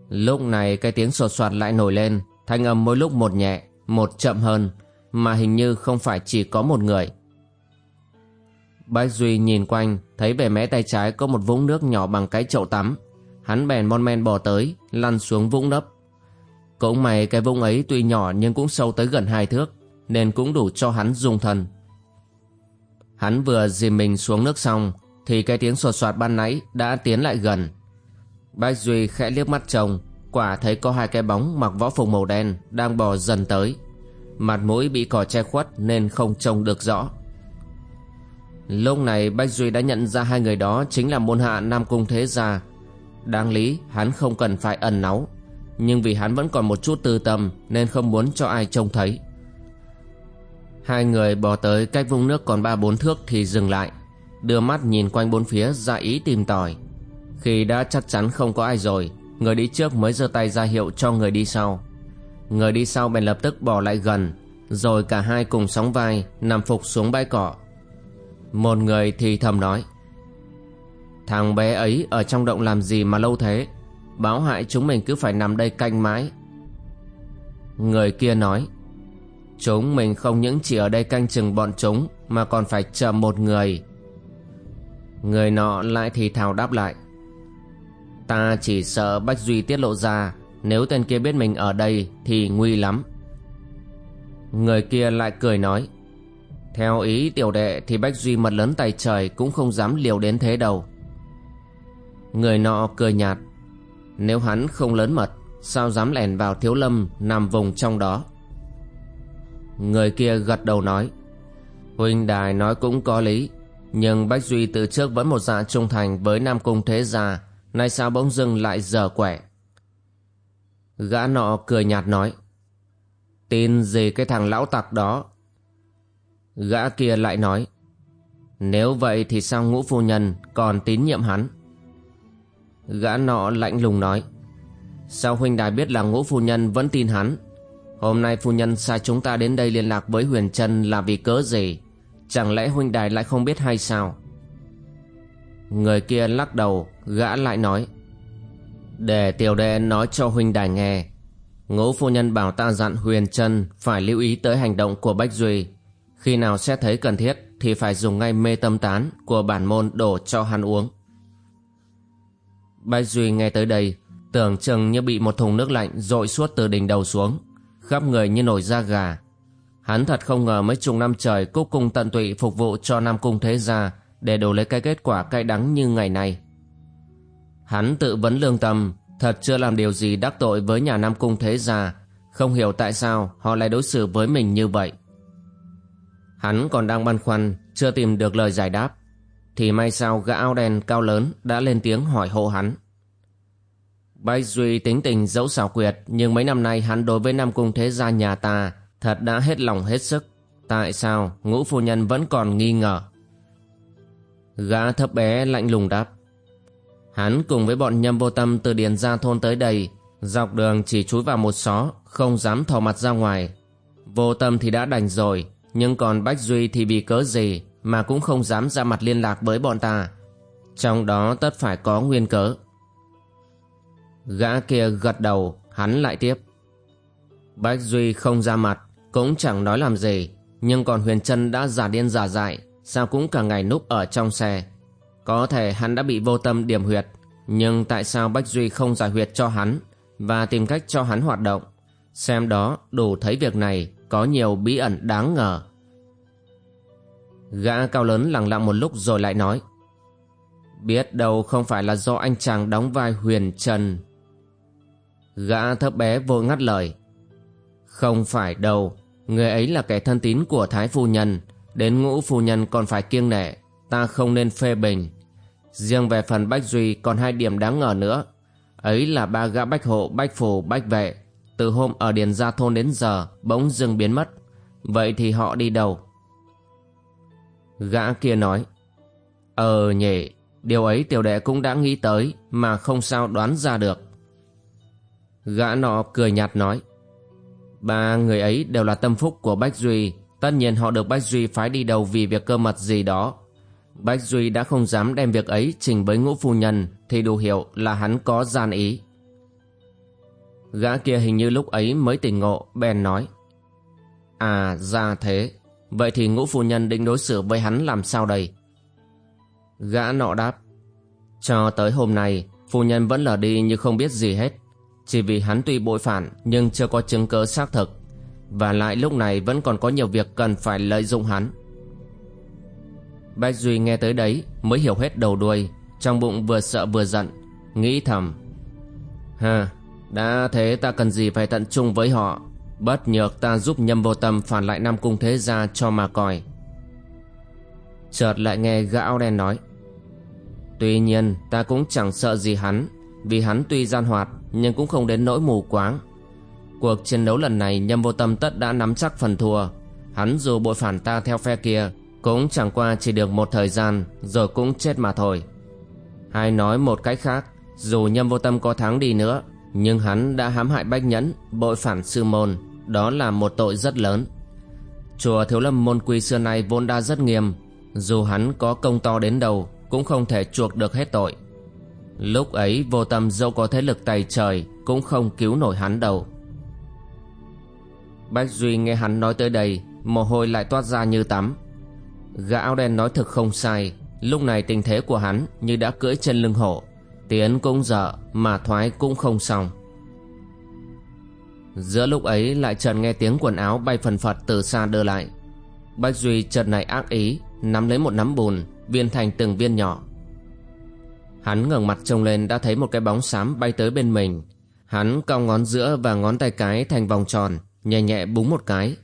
Speaker 1: Lúc này cái tiếng sột soạt lại nổi lên, thanh âm mỗi lúc một nhẹ, một chậm hơn, mà hình như không phải chỉ có một người. Bách Duy nhìn quanh, thấy bề mé tay trái có một vũng nước nhỏ bằng cái chậu tắm. Hắn bèn mon men bò tới, lăn xuống vũng nấp. Cũng may cái vũng ấy tuy nhỏ nhưng cũng sâu tới gần hai thước, nên cũng đủ cho hắn dùng thân. Hắn vừa dìm mình xuống nước xong, thì cái tiếng sột soạt ban nãy đã tiến lại gần. Bách Duy khẽ liếc mắt trông, quả thấy có hai cái bóng mặc võ phục màu đen đang bò dần tới. Mặt mũi bị cỏ che khuất nên không trông được rõ. Lúc này Bách Duy đã nhận ra hai người đó chính là môn hạ Nam Cung Thế Gia. Đáng lý hắn không cần phải ẩn náu, nhưng vì hắn vẫn còn một chút tư tâm nên không muốn cho ai trông thấy. Hai người bò tới cách vùng nước còn ba bốn thước thì dừng lại, đưa mắt nhìn quanh bốn phía ra ý tìm tòi. Khi đã chắc chắn không có ai rồi, người đi trước mới giơ tay ra hiệu cho người đi sau. Người đi sau bèn lập tức bỏ lại gần, rồi cả hai cùng sóng vai nằm phục xuống bãi cỏ. Một người thì thầm nói Thằng bé ấy ở trong động làm gì mà lâu thế? Báo hại chúng mình cứ phải nằm đây canh mãi. Người kia nói Chúng mình không những chỉ ở đây canh chừng bọn chúng Mà còn phải chờ một người. Người nọ lại thì thào đáp lại Ta chỉ sợ Bách Duy tiết lộ ra Nếu tên kia biết mình ở đây Thì nguy lắm Người kia lại cười nói theo ý tiểu đệ thì Bách Duy mật lớn tay trời cũng không dám liều đến thế đâu. Người nọ cười nhạt. Nếu hắn không lớn mật, sao dám lẻn vào thiếu lâm nằm vùng trong đó. Người kia gật đầu nói. Huynh đài nói cũng có lý, nhưng Bách Duy từ trước vẫn một dạ trung thành với Nam Cung Thế Gia, nay sao bỗng dưng lại dở quẻ. Gã nọ cười nhạt nói. Tin gì cái thằng lão tặc đó Gã kia lại nói, Nếu vậy thì sao ngũ phu nhân còn tín nhiệm hắn Gã nọ lạnh lùng nói, Sao huynh đài biết là ngũ phu nhân vẫn tin hắn Hôm nay phu nhân sai chúng ta đến đây liên lạc với Huyền Trân là vì cớ gì Chẳng lẽ huynh đài lại không biết hay sao Người kia lắc đầu Gã lại nói Để tiểu đệ nói cho huynh đài nghe Ngũ phu nhân bảo ta dặn Huyền Trân Phải lưu ý tới hành động của Bách Duy khi nào xét thấy cần thiết thì phải dùng ngay mê tâm tán của bản môn đổ cho hắn uống. Bách Duy nghe tới đây, tưởng chừng như bị một thùng nước lạnh dội suốt từ đỉnh đầu xuống, khắp người như nổi da gà. Hắn thật không ngờ mấy chục năm trời cúc cung tận tụy phục vụ cho Nam Cung Thế Gia để đổi lấy cái kết quả cay đắng như ngày nay. Hắn tự vấn lương tâm, thật chưa làm điều gì đắc tội với nhà Nam Cung Thế Gia, không hiểu tại sao họ lại đối xử với mình như vậy. Hắn còn đang băn khoăn, chưa tìm được lời giải đáp. Thì may sao gã áo đen cao lớn đã lên tiếng hỏi hộ hắn. Bách Duy tính tình dẫu xảo quyệt, nhưng mấy năm nay hắn đối với Nam Cung Thế Gia nhà ta thật đã hết lòng hết sức. Tại sao ngũ phu nhân vẫn còn nghi ngờ? Gã thấp bé lạnh lùng đáp. Hắn cùng với bọn nhâm vô tâm từ điền ra thôn tới đây, dọc đường chỉ chúi vào một xó, không dám thò mặt ra ngoài. Vô tâm thì đã đành rồi, nhưng còn Bách Duy thì vì cớ gì mà cũng không dám ra mặt liên lạc với bọn ta. Trong đó tất phải có nguyên cớ. Gã kia gật đầu, hắn lại tiếp. Bách Duy không ra mặt, cũng chẳng nói làm gì, nhưng còn Huyền Trân đã giả điên giả dại, sao cũng cả ngày núp ở trong xe. Có thể hắn đã bị vô tâm điểm huyệt, nhưng tại sao Bách Duy không giải huyệt cho hắn và tìm cách cho hắn hoạt động? Xem đó đủ thấy việc này có nhiều bí ẩn đáng ngờ. Gã cao lớn lặng lặng một lúc rồi lại nói Biết đâu không phải là do anh chàng đóng vai huyền trần Gã thấp bé vô ngắt lời Không phải đâu Người ấy là kẻ thân tín của Thái Phu Nhân Đến ngũ Phu Nhân còn phải kiêng nể Ta không nên phê bình Riêng về phần Bách Duy còn hai điểm đáng ngờ nữa. Ấy là ba gã bách hộ, bách phù, bách vệ. Từ hôm ở Điền Gia Thôn đến giờ bỗng dưng biến mất. Vậy thì họ đi đâu? Gã kia nói. Ờ nhỉ, điều ấy tiểu đệ cũng đã nghĩ tới mà không sao đoán ra được. Gã nọ cười nhạt nói. Ba người ấy đều là tâm phúc của Bách Duy Tất nhiên họ được Bách Duy phái đi đầu vì việc cơ mật gì đó. Bách Duy đã không dám đem việc ấy trình với ngũ phu nhân Thì đủ hiểu là hắn có gian ý. Gã kia hình như lúc ấy mới tỉnh ngộ, bèn nói À ra thế. Vậy thì ngũ phu nhân định đối xử với hắn làm sao đây? Gã nọ đáp, Cho tới hôm nay, Phu nhân vẫn lờ đi như không biết gì hết. Chỉ vì hắn tuy bội phản nhưng chưa có chứng cớ xác thực. Và lại lúc này vẫn còn có nhiều việc cần phải lợi dụng hắn. Bách Duy nghe tới đấy mới hiểu hết đầu đuôi Trong bụng vừa sợ vừa giận Nghĩ thầm. Ha, đã thế ta cần gì phải tận trung với họ? Bất nhược ta giúp nhâm vô tâm phản lại Nam Cung Thế Gia cho mà coi Chợt lại nghe gã áo đen nói. Tuy nhiên ta cũng chẳng sợ gì hắn Vì hắn tuy gian hoạt nhưng cũng không đến nỗi mù quáng. Cuộc chiến đấu lần này Nhâm Vô Tâm tất đã nắm chắc phần thua. Hắn dù bội phản ta theo phe kia, cũng chẳng qua chỉ được một thời gian, rồi cũng chết mà thôi. Hay nói một cách khác, dù Nhâm Vô Tâm có thắng đi nữa, nhưng hắn đã hãm hại Bách Nhẫn, bội phản sư môn, đó là một tội rất lớn. Chùa Thiếu Lâm môn quy xưa nay vốn đã rất nghiêm, dù hắn có công to đến đâu, cũng không thể chuộc được hết tội. Lúc ấy vô tâm dẫu có thế lực tay trời Cũng không cứu nổi hắn đâu Bách Duy nghe hắn nói tới đây Mồ hôi lại toát ra như tắm. Gã áo đen nói thực không sai Lúc này tình thế của hắn Như đã cưỡi trên lưng hổ Tiến cũng dở Mà thoái cũng không xong. Giữa lúc ấy lại chợt nghe tiếng quần áo bay phần phật từ xa đưa lại. Bách Duy chợt này ác ý Nắm lấy một nắm bùn Viên thành từng viên nhỏ. Hắn ngẩng mặt trông lên đã thấy một cái bóng xám bay tới bên mình. Hắn cong ngón giữa và ngón tay cái thành vòng tròn, nhẹ nhẹ búng một cái.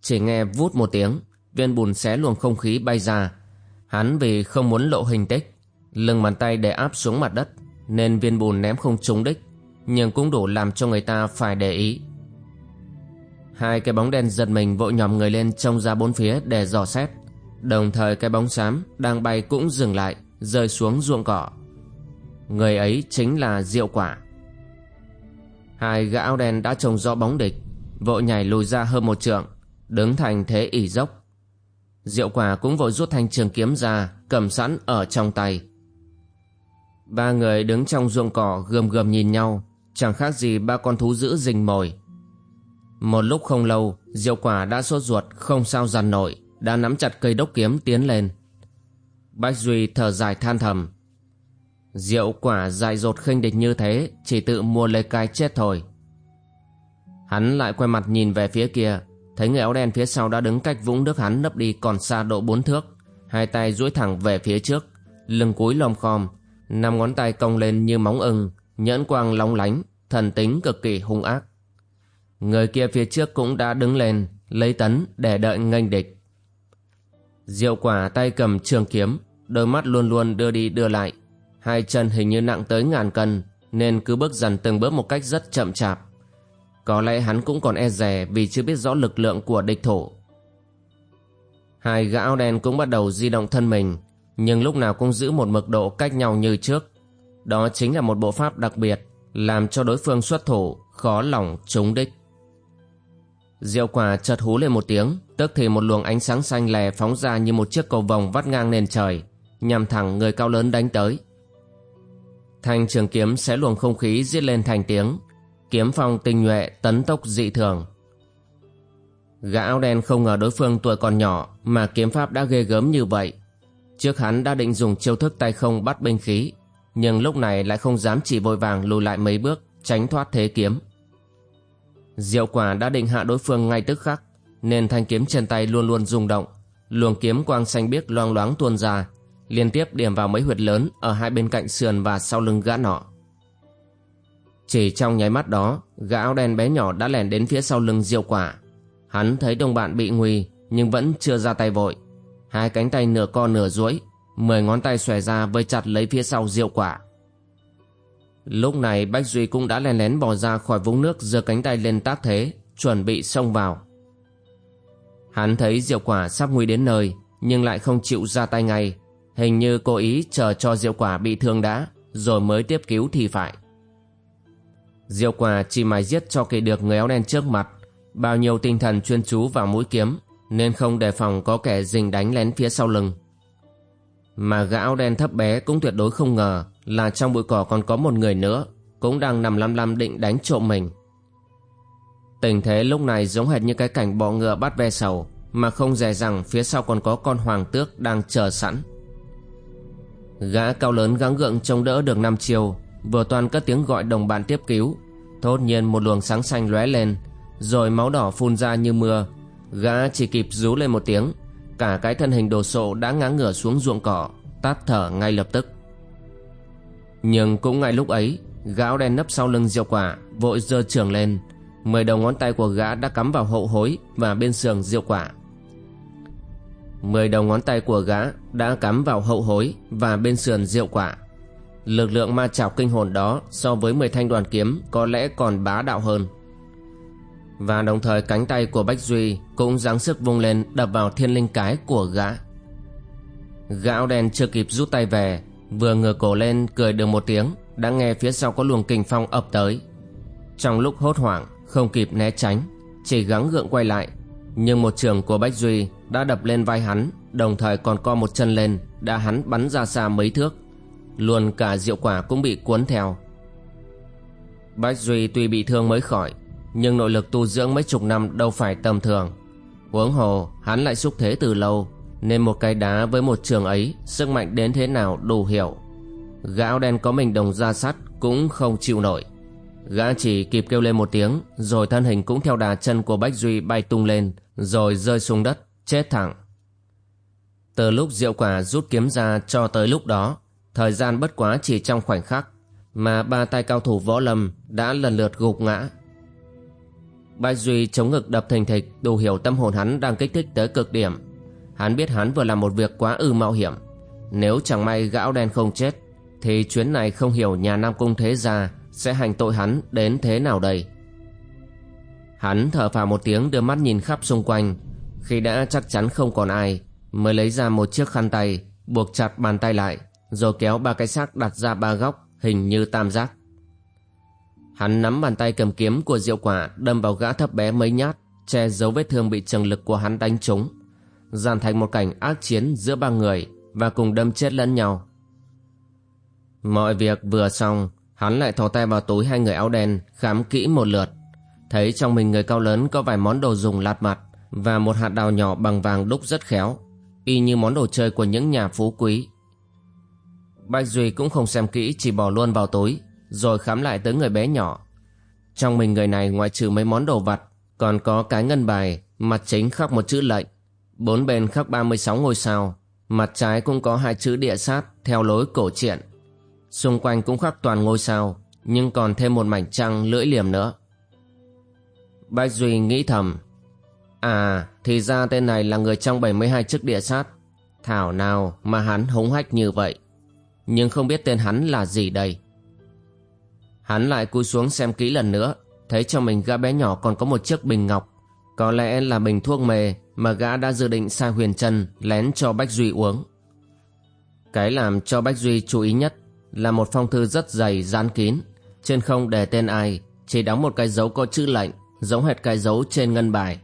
Speaker 1: Chỉ nghe vút một tiếng, viên bùn xé luồng không khí bay ra. Hắn vì không muốn lộ hình tích, lưng bàn tay để áp xuống mặt đất, nên viên bùn ném không trúng đích, nhưng cũng đủ làm cho người ta phải để ý. Hai cái bóng đen giật mình vội nhòm người lên trông ra bốn phía để dò xét. Đồng thời cái bóng xám đang bay cũng dừng lại, rơi xuống ruộng cỏ. Người ấy chính là Diệu Quả Hai gã áo đen đã trông rõ bóng địch Vội nhảy lùi ra hơn một trượng, Đứng thành thế ỉ dốc. Diệu Quả cũng vội rút thanh trường kiếm ra, Cầm sẵn ở trong tay. Ba người đứng trong ruộng cỏ gườm gườm nhìn nhau, Chẳng khác gì ba con thú dữ rình mồi. Một lúc không lâu, Diệu Quả đã sốt ruột, Không sao dằn nổi, Đã nắm chặt cây đốc kiếm tiến lên. Bách Duy thở dài than thầm. Diệu quả dại dột khinh địch như thế, Chỉ tự mua lấy cái chết thôi. Hắn lại quay mặt nhìn về phía kia, Thấy người áo đen phía sau đã đứng cách vũng nước hắn nấp đi còn xa độ bốn thước, Hai tay duỗi thẳng về phía trước, Lưng cúi lom khom, năm ngón tay cong lên như móng ưng Nhẫn quang long lánh, Thần tính cực kỳ hung ác. Người kia phía trước cũng đã đứng lên, Lấy tấn để đợi nghênh địch. Diệu quả tay cầm trường kiếm, Đôi mắt luôn luôn đưa đi đưa lại, Hai chân hình như nặng tới ngàn cân, Nên cứ bước dần từng bước một cách rất chậm chạp. Có lẽ hắn cũng còn e rè Vì chưa biết rõ lực lượng của địch thủ. Hai gã áo đen cũng bắt đầu di động thân mình, Nhưng lúc nào cũng giữ một mực độ cách nhau như trước. Đó chính là một bộ pháp đặc biệt, Làm cho đối phương xuất thủ, Khó lòng trúng đích. Diệu quả chợt hú lên một tiếng, Tức thì một luồng ánh sáng xanh lè phóng ra như một chiếc cầu vòng vắt ngang nền trời, Nhằm thẳng người cao lớn đánh tới. Thanh trường kiếm xé luồng không khí giết lên thành tiếng Kiếm phong tinh nhuệ tấn tốc dị thường. Gã áo đen không ngờ đối phương tuổi còn nhỏ Mà kiếm pháp đã ghê gớm như vậy. Trước hắn đã định dùng chiêu thức tay không bắt binh khí, Nhưng lúc này lại không dám chỉ vội vàng lùi lại mấy bước, Tránh thoát thế kiếm. Diệu quả đã định hạ đối phương ngay tức khắc, Nên thanh kiếm trên tay luôn luôn rung động, Luồng kiếm quang xanh biếc loang loáng tuôn ra, liên tiếp điểm vào mấy huyệt lớn ở hai bên cạnh sườn và sau lưng gã nọ. Chỉ trong nháy mắt đó, gã áo đen bé nhỏ đã lèn đến phía sau lưng diệu quả. Hắn thấy đồng bạn bị nguy nhưng vẫn chưa ra tay vội. Hai cánh tay nửa co nửa duỗi, Mười ngón tay xòe ra vây chặt lấy phía sau Diệu quả Lúc này Bách Duy cũng đã len lén bò ra khỏi vũng nước giơ cánh tay lên tác thế Chuẩn bị xông vào Hắn thấy Diệu quả sắp nguy đến nơi Nhưng lại không chịu ra tay ngay Hình như cố ý chờ cho Diệu quả bị thương đã Rồi mới tiếp cứu thì phải Diệu quả chỉ mài giết cho kỵ được người áo đen trước mặt. Bao nhiêu tinh thần chuyên chú vào mũi kiếm, Nên không đề phòng có kẻ rình đánh lén phía sau lưng. Mà gã áo đen thấp bé cũng tuyệt đối không ngờ Là trong bụi cỏ còn có một người nữa, Cũng đang nằm lăm lăm định đánh trộm mình. Tình thế lúc này giống hệt như cái cảnh bọ ngựa bắt ve sầu, Mà không dè rằng phía sau còn có con hoàng tước đang chờ sẵn. Gã cao lớn gắng gượng chống đỡ được năm chiều Vừa toàn cất tiếng gọi đồng bạn tiếp cứu. Thốt nhiên một luồng sáng xanh lóe lên, Rồi máu đỏ phun ra như mưa. Gã chỉ kịp rú lên một tiếng, Cả cái thân hình đồ sộ đã ngã ngửa xuống ruộng cỏ, tắt thở ngay lập tức. Nhưng cũng ngay lúc ấy Gã đen nấp sau lưng diệu quả, Vội giơ trường lên. Mười đầu ngón tay của gã đã cắm vào hậu hối Và bên sườn diệu quả. Mười đầu ngón tay của gã đã cắm vào hậu hối Và bên sườn diệu quả. Lực lượng ma chảo kinh hồn đó so với 10 thanh đoàn kiếm có lẽ còn bá đạo hơn. Và đồng thời cánh tay của Bách Duy cũng giáng sức vung lên đập vào thiên linh cái của gã. Gã đen chưa kịp rút tay về, vừa ngửa cổ lên cười được một tiếng, đã nghe phía sau có luồng kình phong ập tới. Trong lúc hốt hoảng, không kịp né tránh, chỉ gắng gượng quay lại, nhưng một trường của Bách Duy đã đập lên vai hắn, đồng thời còn co một chân lên, đã hắn bắn ra xa mấy thước, Luôn cả diệu quả cũng bị cuốn theo. Bách Duy tuy bị thương mới khỏi, Nhưng nội lực tu dưỡng mấy chục năm đâu phải tầm thường. Huống hồ, hắn lại xúc thế từ lâu, Nên một cái đá với một trường ấy, Sức mạnh đến thế nào đủ hiểu. Gã đen có mình đồng ra sắt Cũng không chịu nổi. Gã chỉ kịp kêu lên một tiếng, Rồi thân hình cũng theo đà chân của Bách Duy bay tung lên, Rồi rơi xuống đất, Chết thẳng. Từ lúc diệu quả rút kiếm ra cho tới lúc đó Thời gian bất quá chỉ trong khoảnh khắc mà ba tay cao thủ võ lâm đã lần lượt gục ngã. Bạch Duy chống ngực đập thình thịch, đủ hiểu tâm hồn hắn đang kích thích tới cực điểm. Hắn biết hắn vừa làm một việc quá ư mạo hiểm. Nếu chẳng may gã đen không chết, thì chuyến này không hiểu nhà Nam Cung Thế Gia sẽ hành tội hắn đến thế nào đây. Hắn thở phào một tiếng, đưa mắt nhìn khắp xung quanh khi đã chắc chắn không còn ai, mới lấy ra một chiếc khăn tay, buộc chặt bàn tay lại rồi kéo ba cái xác đặt ra ba góc hình như tam giác. Hắn nắm bàn tay cầm kiếm của diệu quả đâm vào gã thấp bé mấy nhát, che giấu vết thương bị trường lực của hắn đánh trúng, dàn thành một cảnh ác chiến giữa ba người và cùng đâm chết lẫn nhau. Mọi việc vừa xong, hắn lại thò tay vào túi hai người áo đen khám kỹ một lượt, thấy trong mình người cao lớn có vài món đồ dùng lạt mặt và một hạt đào nhỏ bằng vàng đúc rất khéo, y như món đồ chơi của những nhà phú quý. Bạch Duy cũng không xem kỹ, chỉ bỏ luôn vào túi, Rồi khám lại tới người bé nhỏ. Trong mình người này ngoại trừ mấy món đồ vặt, Còn có cái ngân bài, Mặt chính khắc một chữ lệnh, Bốn bên khắc 36 ngôi sao, Mặt trái cũng có hai chữ địa sát Theo lối cổ truyện. Xung quanh cũng khắc toàn ngôi sao, Nhưng còn thêm một mảnh trăng lưỡi liềm nữa. Bạch Duy nghĩ thầm À thì ra tên này là người trong 72 chức địa sát. Thảo nào mà hắn hống hách như vậy? Nhưng không biết tên hắn là gì đây. Hắn lại cúi xuống xem kỹ lần nữa, thấy trong mình gã bé nhỏ còn có một chiếc bình ngọc, có lẽ là bình thuốc mề mà gã đã dự định sai huyền chân lén cho Bách Duy uống. Cái làm cho Bách Duy chú ý nhất là một phong thư rất dày dán kín, trên không đề tên ai, chỉ đóng một cái dấu có chữ lệnh, giống hệt cái dấu trên ngân bài.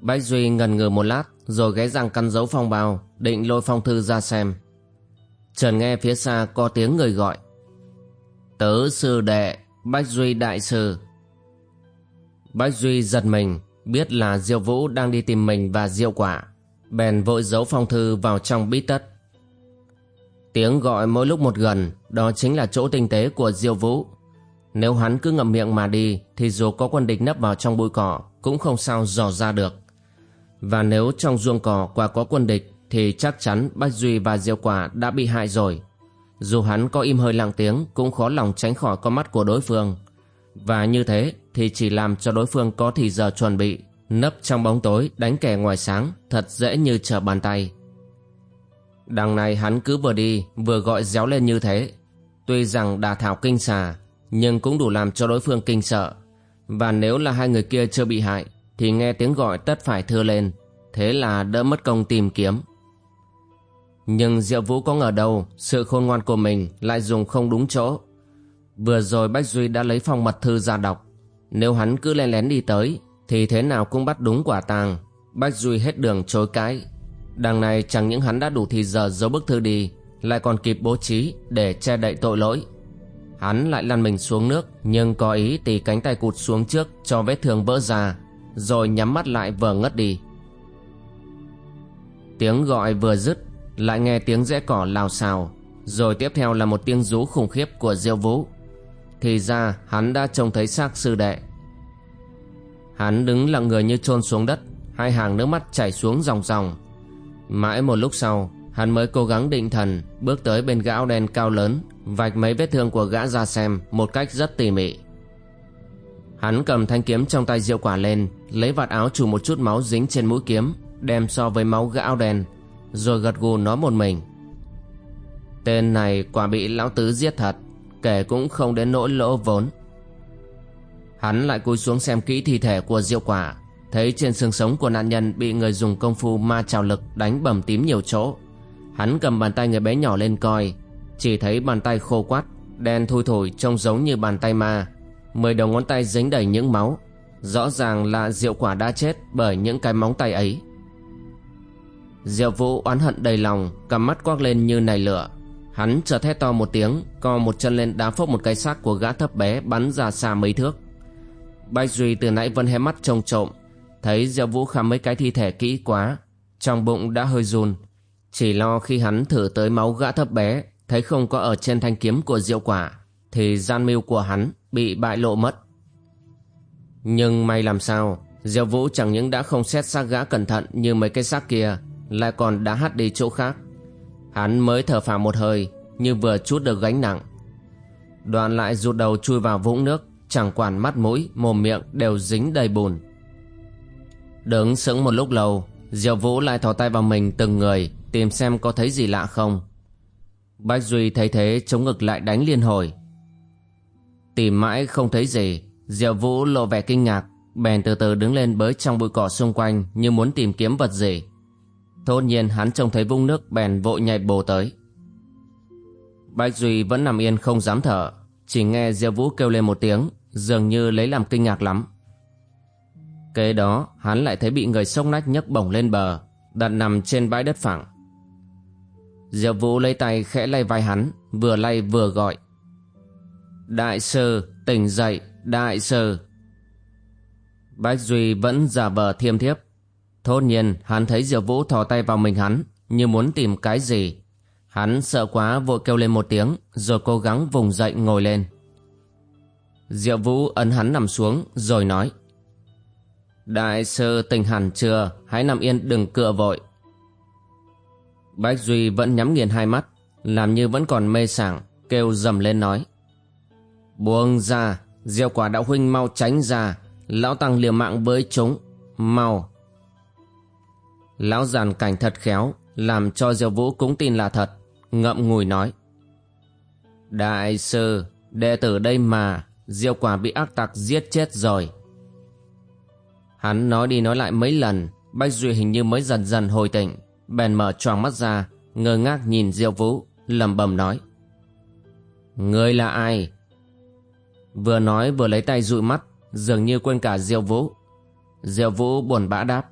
Speaker 1: Bách Duy ngần ngừ một lát, rồi ghé răng căn dấu phong bao, định lôi phong thư ra xem. Trần nghe phía xa có tiếng người gọi. Tớ sư đệ, Bách Duy đại sư. Bách Duy giật mình, Biết là Diệu Vũ đang đi tìm mình và Diệu Quả, Bèn vội giấu phong thư vào trong bít tất. Tiếng gọi mỗi lúc một gần, Đó chính là chỗ tinh tế của Diệu Vũ. Nếu hắn cứ ngậm miệng mà đi, Thì dù có quân địch nấp vào trong bụi cỏ, Cũng không sao dò ra được. Và nếu trong ruông cỏ quả có quân địch thì chắc chắn Bách Duy và diêu Quả đã bị hại rồi. Dù hắn có im hơi lặng tiếng cũng khó lòng tránh khỏi con mắt của đối phương. Và như thế thì chỉ làm cho đối phương có thì giờ chuẩn bị, nấp trong bóng tối đánh kẻ ngoài sáng thật dễ như trở bàn tay. Đằng này hắn cứ vừa đi vừa gọi réo lên như thế. Tuy rằng đà thảo kinh xà, nhưng cũng đủ làm cho đối phương kinh sợ. Và nếu là hai người kia chưa bị hại, thì nghe tiếng gọi tất phải thưa lên. Thế là đỡ mất công tìm kiếm. Nhưng Diệu Vũ có ngờ đâu, sự khôn ngoan của mình lại dùng không đúng chỗ. Vừa rồi Bách Duy đã lấy phong mật thư ra đọc. Nếu hắn cứ len lén đi tới, thì thế nào cũng bắt đúng quả tàng. Bách Duy hết đường chối cãi. Đằng này chẳng những hắn đã đủ thì giờ giấu bức thư đi, lại còn kịp bố trí để che đậy tội lỗi. Hắn lại lăn mình xuống nước, nhưng có ý tì cánh tay cụt xuống trước cho vết thương vỡ ra, rồi nhắm mắt lại vờ ngất đi. Tiếng gọi vừa dứt lại nghe tiếng rẽ cỏ lao xào, rồi tiếp theo là một tiếng rú khủng khiếp của diêu vũ. Thì ra, hắn đã trông thấy xác sư đệ. Hắn đứng lặng người như chôn xuống đất, hai hàng nước mắt chảy xuống ròng ròng mãi một lúc sau, hắn mới cố gắng định thần, bước tới bên gã áo đen cao lớn, vạch mấy vết thương của gã ra xem một cách rất tỉ mỉ. Hắn cầm thanh kiếm trong tay diệu quả lên, lấy vạt áo trù một chút máu dính trên mũi kiếm, đem so với máu gã áo đen rồi gật gù nói một mình. Tên này quả bị lão tứ giết thật, kể cũng không đến nỗi lỗ vốn. Hắn lại cúi xuống xem kỹ thi thể của diệu quả, thấy trên xương sống của nạn nhân bị người dùng công phu ma trào lực đánh bầm tím nhiều chỗ. Hắn cầm bàn tay người bé nhỏ lên coi, chỉ thấy bàn tay khô quắt đen thui thủi trông giống như bàn tay ma. Mười đầu ngón tay dính đầy những máu, rõ ràng là diệu quả đã chết bởi những cái móng tay ấy. Diệu Vũ oán hận đầy lòng Cầm mắt quắc lên như nảy lửa. Hắn chợt thét to một tiếng, Co một chân lên đá phốc một cái xác của gã thấp bé Bắn ra xa mấy thước. Bạch Duy từ nãy vẫn hé mắt trông trộm, Thấy Diệu Vũ khám mấy cái thi thể kỹ quá, Trong bụng đã hơi run. Chỉ lo khi hắn thử tới máu gã thấp bé, Thấy không có ở trên thanh kiếm của Diệu Quả, Thì gian mưu của hắn Bị bại lộ mất. Nhưng may làm sao, Diệu Vũ chẳng những đã không xét xác gã cẩn thận Như mấy cái xác kia lại còn đã hắt đi chỗ khác. Hắn mới thở phào một hơi như vừa chút được gánh nặng. Đoạn lại rụt đầu chui vào vũng nước, chẳng quản mắt mũi, mồm miệng đều dính đầy bùn. Đứng sững một lúc lâu diệu vũ lại thò tay vào mình từng người, tìm xem có thấy gì lạ không. Bách duy thấy thế, chống ngực lại đánh liên hồi. Tìm mãi không thấy gì diệu vũ lộ vẻ kinh ngạc, bèn từ từ đứng lên bới trong bụi cỏ xung quanh như muốn tìm kiếm vật gì. Thốt nhiên hắn trông thấy vung nước bèn vội nhảy bồ tới. bách Duy vẫn nằm yên không dám thở, chỉ nghe Diệu Vũ kêu lên một tiếng, dường như lấy làm kinh ngạc lắm. Kế đó hắn lại thấy bị người sốc nách nhấc bổng lên bờ, đặt nằm trên bãi đất phẳng. Diệu Vũ lấy tay khẽ lay vai hắn, vừa lay vừa gọi. Đại sư, tỉnh dậy, đại sư. bách Duy vẫn giả vờ thiêm thiếp, Thốt nhiên, hắn thấy Diệu Vũ thò tay vào mình hắn, như muốn tìm cái gì. Hắn sợ quá, vội kêu lên một tiếng, rồi cố gắng vùng dậy ngồi lên. Diệu Vũ ấn hắn nằm xuống, rồi nói, Đại sư, tỉnh hẳn chưa hãy nằm yên, đừng cựa vội. Bách Duy vẫn nhắm nghiền hai mắt, làm như vẫn còn mê sảng, kêu dầm lên nói, Buông ra Diệu quả đạo huynh mau tránh ra Lão Tăng liều mạng với chúng, Mau Lão giàn cảnh thật khéo, Làm cho diêu Vũ cũng tin là thật, Ngậm ngùi nói. Đại sư, Đệ tử đây mà, diêu quả bị ác tặc giết chết rồi. Hắn nói đi nói lại mấy lần, Bách Duy hình như mới dần dần hồi tỉnh, Bèn mở choàng mắt ra, Ngơ ngác nhìn diêu Vũ lầm bầm nói. Ngươi là ai? Vừa nói vừa lấy tay dụi mắt, Dường như quên cả diêu Vũ. Diêu Vũ buồn bã đáp.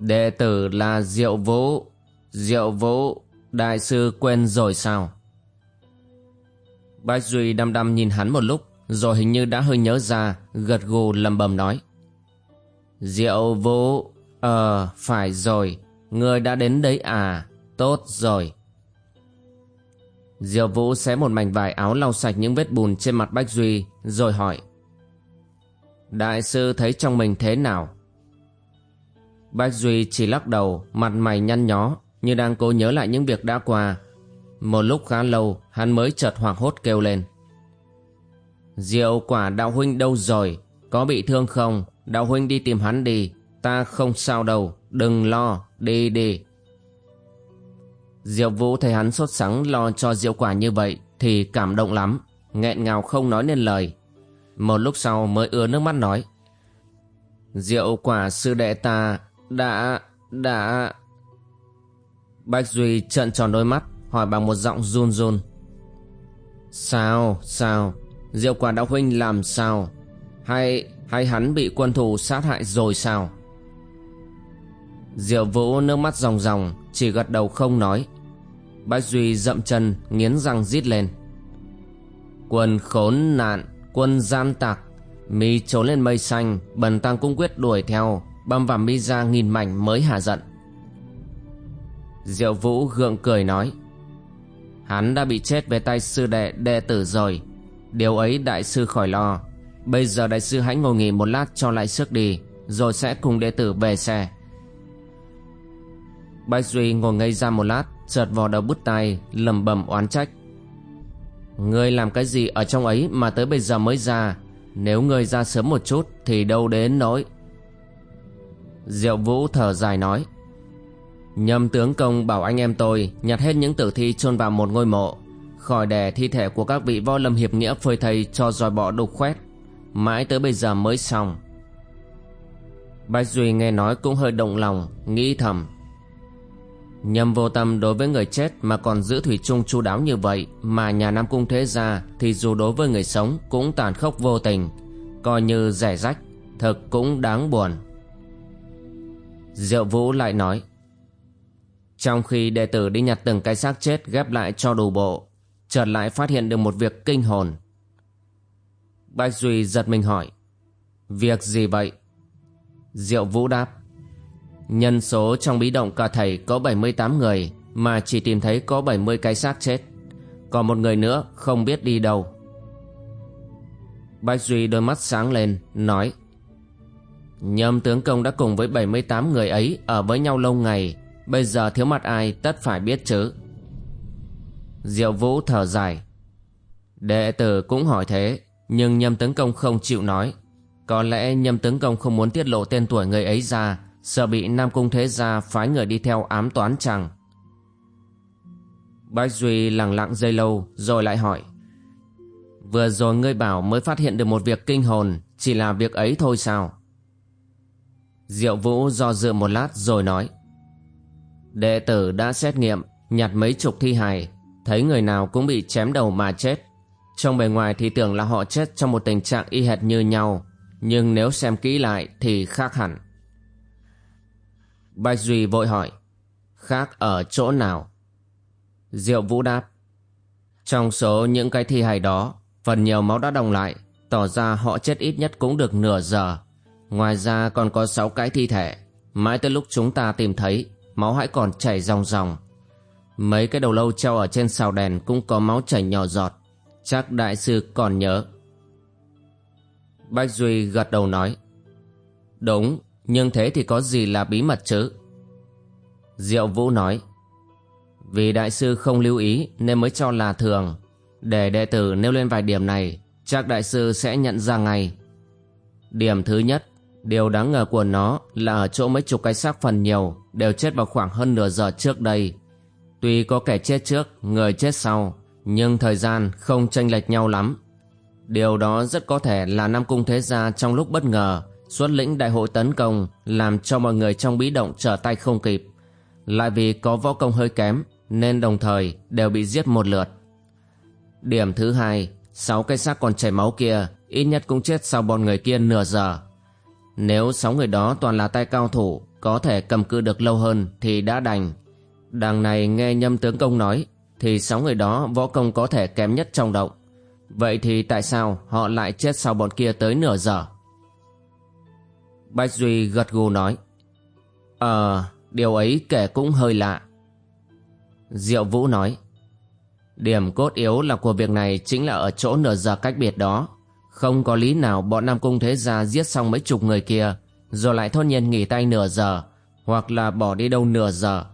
Speaker 1: Đệ tử là Diệu Vũ. Diệu Vũ, đại sư quên rồi sao? Bách Duy đăm đăm nhìn hắn một lúc, rồi hình như đã hơi nhớ ra, gật gù lầm bầm nói. Diệu Vũ, ờ, phải rồi, người đã đến đấy à, tốt rồi. Diệu Vũ xé một mảnh vải áo lau sạch những vết bùn trên mặt Bách Duy, rồi hỏi. Đại sư thấy trong mình thế nào? Bách Duy chỉ lắc đầu, mặt mày nhăn nhó, như đang cố nhớ lại những việc đã qua. Một lúc khá lâu, hắn mới chợt hoảng hốt kêu lên. Diệu quả đạo huynh đâu rồi? Có bị thương không? Đạo huynh đi tìm hắn đi. Ta không sao đâu, đừng lo, đi đi. Diệu Vũ thấy hắn sốt sắng lo cho Diệu quả như vậy thì cảm động lắm, nghẹn ngào không nói nên lời. Một lúc sau mới ưa nước mắt nói. Diệu quả sư đệ ta đã, đã... Bách Duy trợn tròn đôi mắt, hỏi bằng một giọng run run. Sao, sao, Diệu quả đạo huynh làm sao? Hay, hay hắn bị quân thù sát hại rồi sao? Diệu Vũ nước mắt ròng ròng, chỉ gật đầu không nói. Bách Duy dậm chân, nghiến răng rít lên. Quân khốn nạn, quân gian tặc, mi trốn lên mây xanh, bần tăng cung quyết đuổi theo, băm vằm mi ra nghìn mảnh mới hạ giận. Diệu Vũ gượng cười nói. Hắn đã bị chết về tay sư đệ đệ tử rồi, điều ấy đại sư khỏi lo. Bây giờ đại sư hãy ngồi nghỉ một lát cho lại sức đi, rồi sẽ cùng đệ tử về xe. Bách Duy ngồi ngây ra một lát Chợt vò đầu bứt tai lầm bầm oán trách Ngươi làm cái gì ở trong ấy Mà tới bây giờ mới ra Nếu ngươi ra sớm một chút Thì đâu đến nỗi Diệu Vũ thở dài nói Nhâm tướng công bảo anh em tôi Nhặt hết những tử thi chôn vào một ngôi mộ Khỏi đè thi thể của các vị võ lâm hiệp nghĩa phơi thầy Cho dòi bỏ đục khoét Mãi tới bây giờ mới xong Bách Duy nghe nói cũng hơi động lòng Nghĩ thầm Nhâm vô tâm đối với người chết mà còn giữ thủy chung chu đáo như vậy mà nhà Nam Cung thế gia thì dù đối với người sống cũng tàn khốc vô tình, coi như rẻ rách, thực cũng đáng buồn. Diệu Vũ lại nói Trong khi đệ tử đi nhặt từng cái xác chết ghép lại cho đủ bộ, chợt lại phát hiện được một việc kinh hồn. Bạch Duy giật mình hỏi Việc gì vậy? Diệu Vũ đáp Nhân số trong bí động cả thầy có 78 người mà chỉ tìm thấy có 70 cái xác chết. Còn một người nữa không biết đi đâu. Bách Duy đôi mắt sáng lên, nói Nhâm tướng công đã cùng với 78 người ấy ở với nhau lâu ngày, bây giờ thiếu mặt ai tất phải biết chứ. Diệu Vũ thở dài. Đệ tử cũng hỏi thế, nhưng nhâm tướng công không chịu nói. Có lẽ nhâm tướng công không muốn tiết lộ tên tuổi người ấy ra, sợ bị Nam Cung Thế Gia phái người đi theo ám toán chăng. Bách Duy lặng lặng dây lâu rồi lại hỏi. Vừa rồi ngươi bảo mới phát hiện được một việc kinh hồn, chỉ là việc ấy thôi sao? Diệu Vũ do dự một lát rồi nói. Đệ tử đã xét nghiệm, nhặt mấy chục thi hài, thấy người nào cũng bị chém đầu mà chết. Trong bề ngoài thì tưởng là họ chết trong một tình trạng y hệt như nhau, nhưng nếu xem kỹ lại thì khác hẳn. Bạch Duy vội hỏi Khác ở chỗ nào Diệu Vũ đáp Trong số những cái thi hài đó Phần nhiều máu đã đồng lại Tỏ ra họ chết ít nhất cũng được nửa giờ Ngoài ra còn có 6 cái thi thể. Mãi tới lúc chúng ta tìm thấy, Máu hãy còn chảy ròng ròng. Mấy cái đầu lâu treo ở trên sào đèn Cũng có máu chảy nhỏ giọt. Chắc đại sư còn nhớ. Bách Duy gật đầu nói, Đúng, nhưng thế thì có gì là bí mật chứ? Diệu Vũ nói, Vì đại sư không lưu ý nên mới cho là thường. Để đệ tử nêu lên vài điểm này, Chắc đại sư sẽ nhận ra ngay. Điểm thứ nhất Điều đáng ngờ của nó là ở chỗ mấy chục cái xác phần nhiều Đều chết vào khoảng hơn nửa giờ trước đây Tuy có kẻ chết trước, người chết sau Nhưng thời gian không chênh lệch nhau lắm Điều đó rất có thể là Nam Cung Thế Gia trong lúc bất ngờ xuất lĩnh đại hội tấn công làm cho mọi người trong bí động trở tay không kịp. Lại vì có võ công hơi kém nên đồng thời đều bị giết một lượt. Điểm thứ hai, sáu cái xác còn chảy máu kia ít nhất cũng chết sau bọn người kia nửa giờ. Nếu sáu người đó toàn là tay cao thủ có thể cầm cự được lâu hơn thì đã đành. Đằng này nghe nhâm tướng công nói thì sáu người đó võ công có thể kém nhất trong động. Vậy thì tại sao họ lại chết sau bọn kia tới nửa giờ? Bách Duy gật gù nói Ờ, điều ấy kể cũng hơi lạ. Diệu Vũ nói Điểm cốt yếu là của việc này chính là ở chỗ nửa giờ cách biệt đó. Không có lý nào bọn Nam Cung Thế Gia giết xong mấy chục người kia rồi lại thốt nhiên nghỉ tay nửa giờ hoặc là bỏ đi đâu nửa giờ.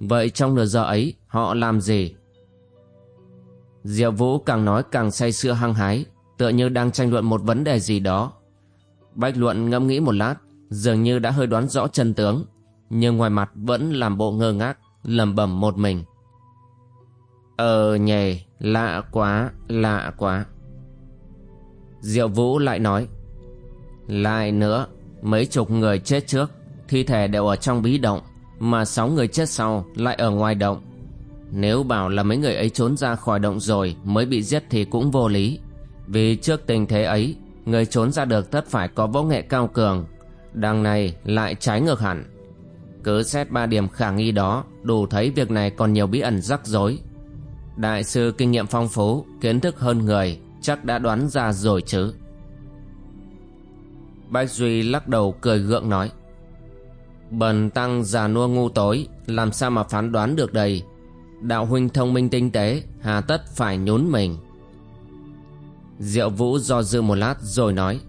Speaker 1: Vậy trong nửa giờ ấy họ làm gì? Diệu Vũ càng nói càng say sưa hăng hái tựa như đang tranh luận một vấn đề gì đó Bách luận ngẫm nghĩ một lát, dường như đã hơi đoán rõ chân tướng, nhưng ngoài mặt vẫn làm bộ ngơ ngác, lầm bầm một mình. Ờ nhề, lạ quá, lạ quá. Diệu Vũ lại nói. Lại nữa, mấy chục người chết trước, thi thể đều ở trong bí động, mà sáu người chết sau lại ở ngoài động. Nếu bảo là mấy người ấy trốn ra khỏi động rồi mới bị giết thì cũng vô lý. Vì trước tình thế ấy, người trốn ra được tất phải có võ nghệ cao cường. Đằng này lại trái ngược hẳn. Cứ xét ba điểm khả nghi đó, đủ thấy việc này còn nhiều bí ẩn rắc rối. Đại sư kinh nghiệm phong phú, kiến thức hơn người, chắc đã đoán ra rồi chứ. Bách Duy lắc đầu cười gượng nói. Bần tăng già nua ngu tối, làm sao mà phán đoán được đây? Đạo huynh thông minh tinh tế, hà tất phải nhún mình. Diệu Vũ do dự một lát rồi nói.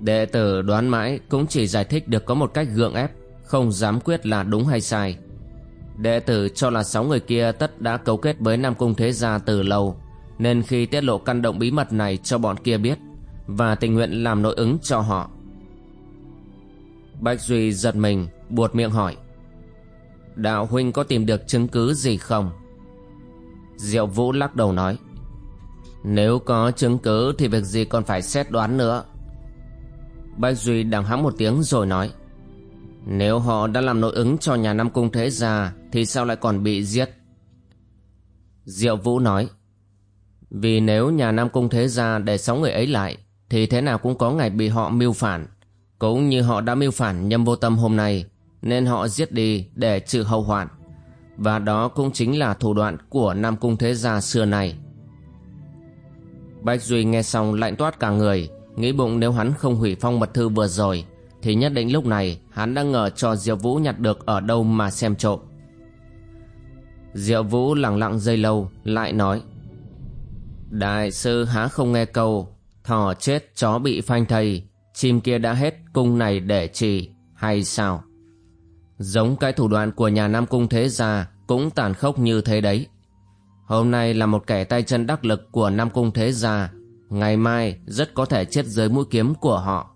Speaker 1: Đệ tử đoán mãi cũng chỉ giải thích được có một cách gượng ép, không dám quyết là đúng hay sai. Đệ tử cho là sáu người kia tất đã cấu kết với Nam Cung Thế Gia từ lâu, nên khi tiết lộ căn động bí mật này cho bọn kia biết, và tình nguyện làm nội ứng cho họ. Bạch Duy giật mình, buột miệng hỏi. Đạo huynh có tìm được chứng cứ gì không? Diệu Vũ lắc đầu nói. Nếu có chứng cứ thì việc gì còn phải xét đoán nữa. Bạch Duy đằng hắng một tiếng rồi nói. Nếu họ đã làm nội ứng cho nhà Nam Cung Thế Gia thì sao lại còn bị giết? Diệu Vũ nói. Vì nếu nhà Nam Cung Thế Gia để sáu người ấy lại thì thế nào cũng có ngày bị họ mưu phản. Cũng như họ đã mưu phản nhâm vô tâm hôm nay nên họ giết đi để trừ hậu hoạn. Và đó cũng chính là thủ đoạn của Nam Cung Thế Gia xưa này. Bách Duy nghe xong lạnh toát cả người, nghĩ bụng nếu hắn không hủy phong mật thư vừa rồi, thì nhất định lúc này hắn đang ngờ cho Diệu Vũ nhặt được ở đâu mà xem trộm. Diệu Vũ lặng lặng dây lâu, lại nói Đại sư há không nghe câu Thỏ chết chó bị phanh thầy Chim kia đã hết cung này để trì Hay sao? Giống cái thủ đoạn của nhà Nam Cung Thế Gia Cũng tàn khốc như thế đấy. Hôm nay là một kẻ tay chân đắc lực Của Nam Cung Thế Gia, Ngày mai rất có thể chết dưới mũi kiếm của họ.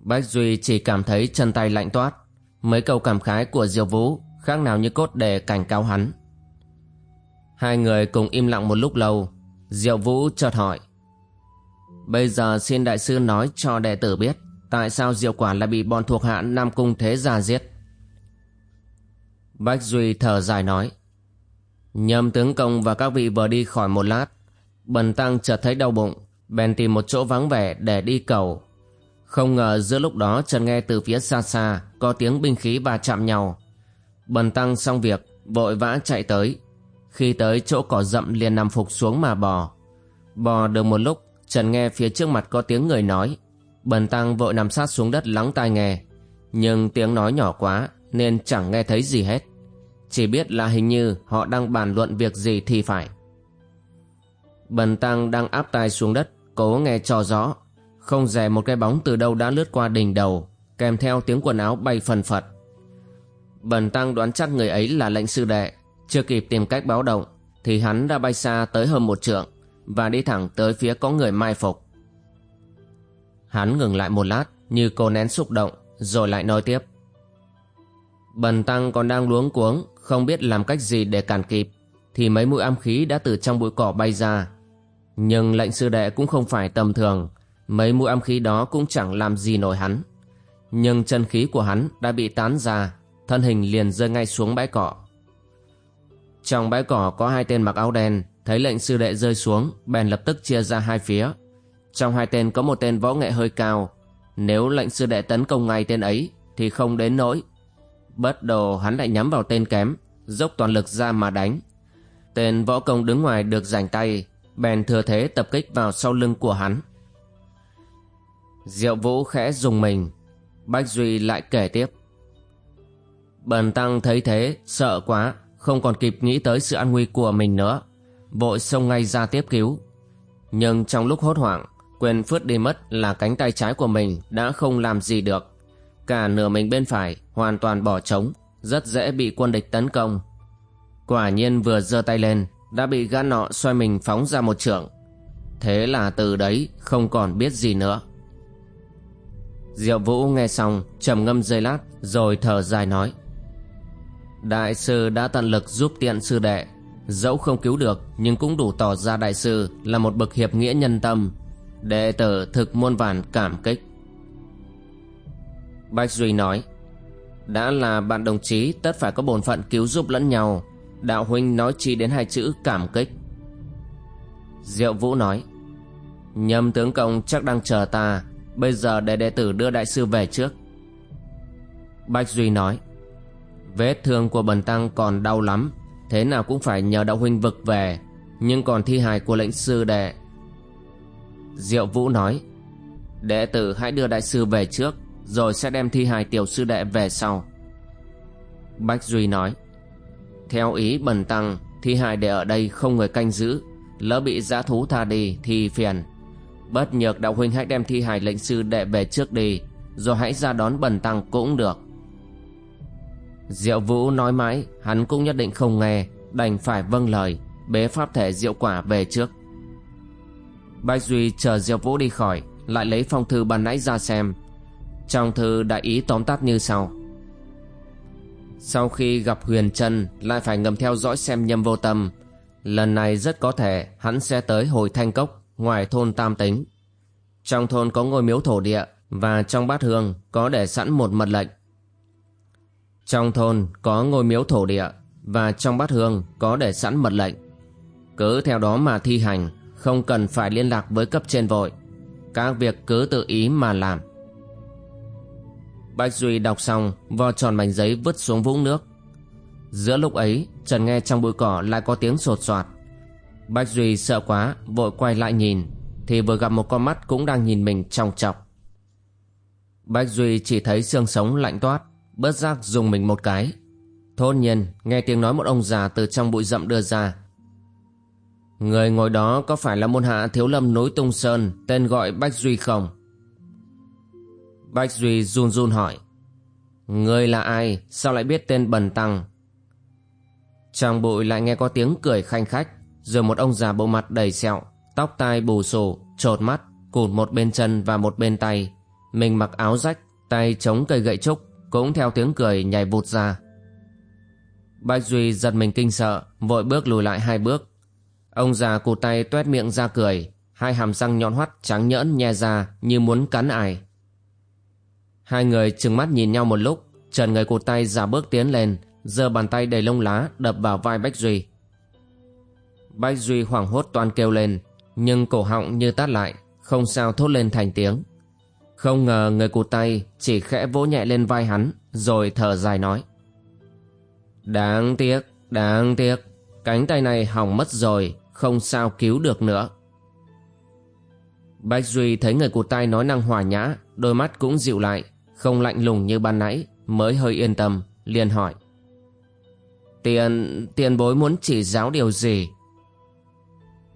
Speaker 1: Bách Duy chỉ cảm thấy chân tay lạnh toát, Mấy câu cảm khái của Diệu Vũ Khác nào như cốt để cảnh cáo hắn. Hai người cùng im lặng một lúc lâu. Diệu Vũ chợt hỏi, Bây giờ xin đại sư nói cho đệ tử biết, Tại sao Diệu Quả lại bị bọn thuộc hạ Nam Cung Thế Gia giết? Bách Duy thở dài nói, Nhâm tướng công và các vị vừa đi khỏi một lát. Bần tăng chợt thấy đau bụng, Bèn tìm một chỗ vắng vẻ để đi cầu. Không ngờ giữa lúc đó chợt nghe từ phía xa xa Có tiếng binh khí và chạm nhau. Bần tăng xong việc, Vội vã chạy tới. Khi tới chỗ cỏ rậm liền nằm phục xuống mà bò. Bò được một lúc Trần nghe phía trước mặt có tiếng người nói. Bần tăng vội nằm sát xuống đất lắng tai nghe. Nhưng tiếng nói nhỏ quá Nên chẳng nghe thấy gì hết. Chỉ biết là hình như họ đang bàn luận việc gì thì phải. Bần tăng đang áp tai xuống đất, Cố nghe cho rõ. Không rẻ một cái bóng từ đâu đã lướt qua đỉnh đầu, Kèm theo tiếng quần áo bay phần phật. Bần tăng đoán chắc người ấy là lệnh sư đệ. Chưa kịp tìm cách báo động, Thì hắn đã bay xa tới hơn một trượng Và đi thẳng tới phía có người mai phục. Hắn ngừng lại một lát Như cô nén xúc động, Rồi lại nói tiếp. Bần tăng còn đang luống cuống, Không biết làm cách gì để cản kịp, Thì mấy mũi am khí đã từ trong bụi cỏ bay ra. Nhưng lệnh sư đệ cũng không phải tầm thường, Mấy mũi am khí đó cũng chẳng làm gì nổi hắn. Nhưng chân khí của hắn đã bị tán ra, thân hình liền rơi ngay xuống bãi cỏ. Trong bãi cỏ có hai tên mặc áo đen, thấy lệnh sư đệ rơi xuống, bèn lập tức chia ra hai phía. Trong hai tên có một tên võ nghệ hơi cao, nếu lệnh sư đệ tấn công ngay tên ấy thì không đến nỗi. Bất đồ hắn lại nhắm vào tên kém, dốc toàn lực ra mà đánh. Tên võ công đứng ngoài được giành tay, bèn thừa thế tập kích vào sau lưng của hắn. Diệu Vũ khẽ dùng mình, Bách Duy lại kể tiếp. Bần tăng thấy thế, sợ quá, không còn kịp nghĩ tới sự an nguy của mình nữa. Vội xông ngay ra tiếp cứu. Nhưng trong lúc hốt hoảng, quên phướt đi mất là cánh tay trái của mình đã không làm gì được. Cả nửa mình bên phải hoàn toàn bỏ trống, rất dễ bị quân địch tấn công. Quả nhiên vừa giơ tay lên, đã bị gã nọ xoay mình phóng ra một trường. Thế là từ đấy không còn biết gì nữa. Diệu Vũ nghe xong trầm ngâm giây lát rồi thở dài nói Đại sư đã tận lực giúp tiện sư đệ. Dẫu không cứu được, Nhưng cũng đủ tỏ ra đại sư Là một bậc hiệp nghĩa nhân tâm. Đệ tử thực muôn vàn cảm kích. Bách Duy nói, Đã là bạn đồng chí, Tất phải có bổn phận cứu giúp lẫn nhau. Đạo huynh nói chi đến hai chữ cảm kích. Diệu Vũ nói, Nhâm tướng công chắc đang chờ ta. Bây giờ để đệ tử đưa đại sư về trước. Bách Duy nói Vết thương của bần tăng còn đau lắm. Thế nào cũng phải nhờ đạo huynh vực về, Nhưng còn thi hài của lệnh sư đệ. Diệu Vũ nói, Đệ tử hãy đưa đại sư về trước, Rồi sẽ đem thi hài tiểu sư đệ về sau. Bách Duy nói, Theo ý bần tăng, Thi hài để ở đây không người canh giữ. Lỡ bị giã thú tha đi thì phiền. Bất nhược đạo huynh hãy đem thi hài lệnh sư đệ về trước đi, Rồi hãy ra đón bần tăng cũng được. Diệu Vũ nói mãi, Hắn cũng nhất định không nghe, Đành phải vâng lời, Bế pháp thể diệu quả về trước. Bách Duy chờ Diệu Vũ đi khỏi, Lại lấy phong thư ban nãy ra xem. Trong thư đại ý tóm tắt như sau. Sau khi gặp Huyền Trân, Lại phải ngầm theo dõi xem nhâm vô tâm. Lần này rất có thể Hắn sẽ tới hồi thanh cốc, Ngoài thôn Tam Tính. Trong thôn có ngôi miếu thổ địa, Và trong bát hương có để sẵn một mật lệnh trong thôn có ngôi miếu thổ địa và trong bát hương có để sẵn mật lệnh. Cứ theo đó mà thi hành, không cần phải liên lạc với cấp trên vội. Các việc cứ tự ý mà làm. Bạch Duy đọc xong, vo tròn mảnh giấy vứt xuống vũng nước. Giữa lúc ấy, Trần nghe trong bụi cỏ lại có tiếng sột soạt. Bạch Duy sợ quá, vội quay lại nhìn, thì vừa gặp một con mắt cũng đang nhìn mình trong chọc. Bạch Duy chỉ thấy xương sống lạnh toát, bất giác dùng mình một cái. Thôn nhiên nghe tiếng nói một ông già từ trong bụi rậm đưa ra. Người ngồi đó có phải là môn hạ thiếu lâm núi Tung Sơn tên gọi Bách Duy không? Bách Duy run run hỏi. Người là ai? Sao lại biết tên Bần Tăng? Trong bụi lại nghe có tiếng cười khanh khách rồi một ông già bộ mặt đầy sẹo tóc tai bù xù, trột mắt, cụt một bên chân và một bên tay. Mình mặc áo rách, tay chống cây gậy trúc, cũng theo tiếng cười nhảy vụt ra. Bạch Duy giật mình kinh sợ, vội bước lùi lại hai bước. Ông già cụt tay tuét miệng ra cười, hai hàm răng nhọn hoắt trắng nhỡn nhe ra như muốn cắn ai. Hai người trừng mắt nhìn nhau một lúc, trần người cụt tay giả bước tiến lên, giơ bàn tay đầy lông lá đập vào vai Bách Duy. Bách Duy hoảng hốt toàn kêu lên, nhưng cổ họng như tát lại, không sao thốt lên thành tiếng. Không ngờ người cụt tay chỉ khẽ vỗ nhẹ lên vai hắn rồi thở dài nói. Đáng tiếc, đáng tiếc, cánh tay này hỏng mất rồi, không sao cứu được nữa. Bách Duy thấy người cụt tay nói năng hòa nhã, đôi mắt cũng dịu lại, không lạnh lùng như ban nãy, mới hơi yên tâm, liền hỏi. Tiền, tiền bối muốn chỉ giáo điều gì?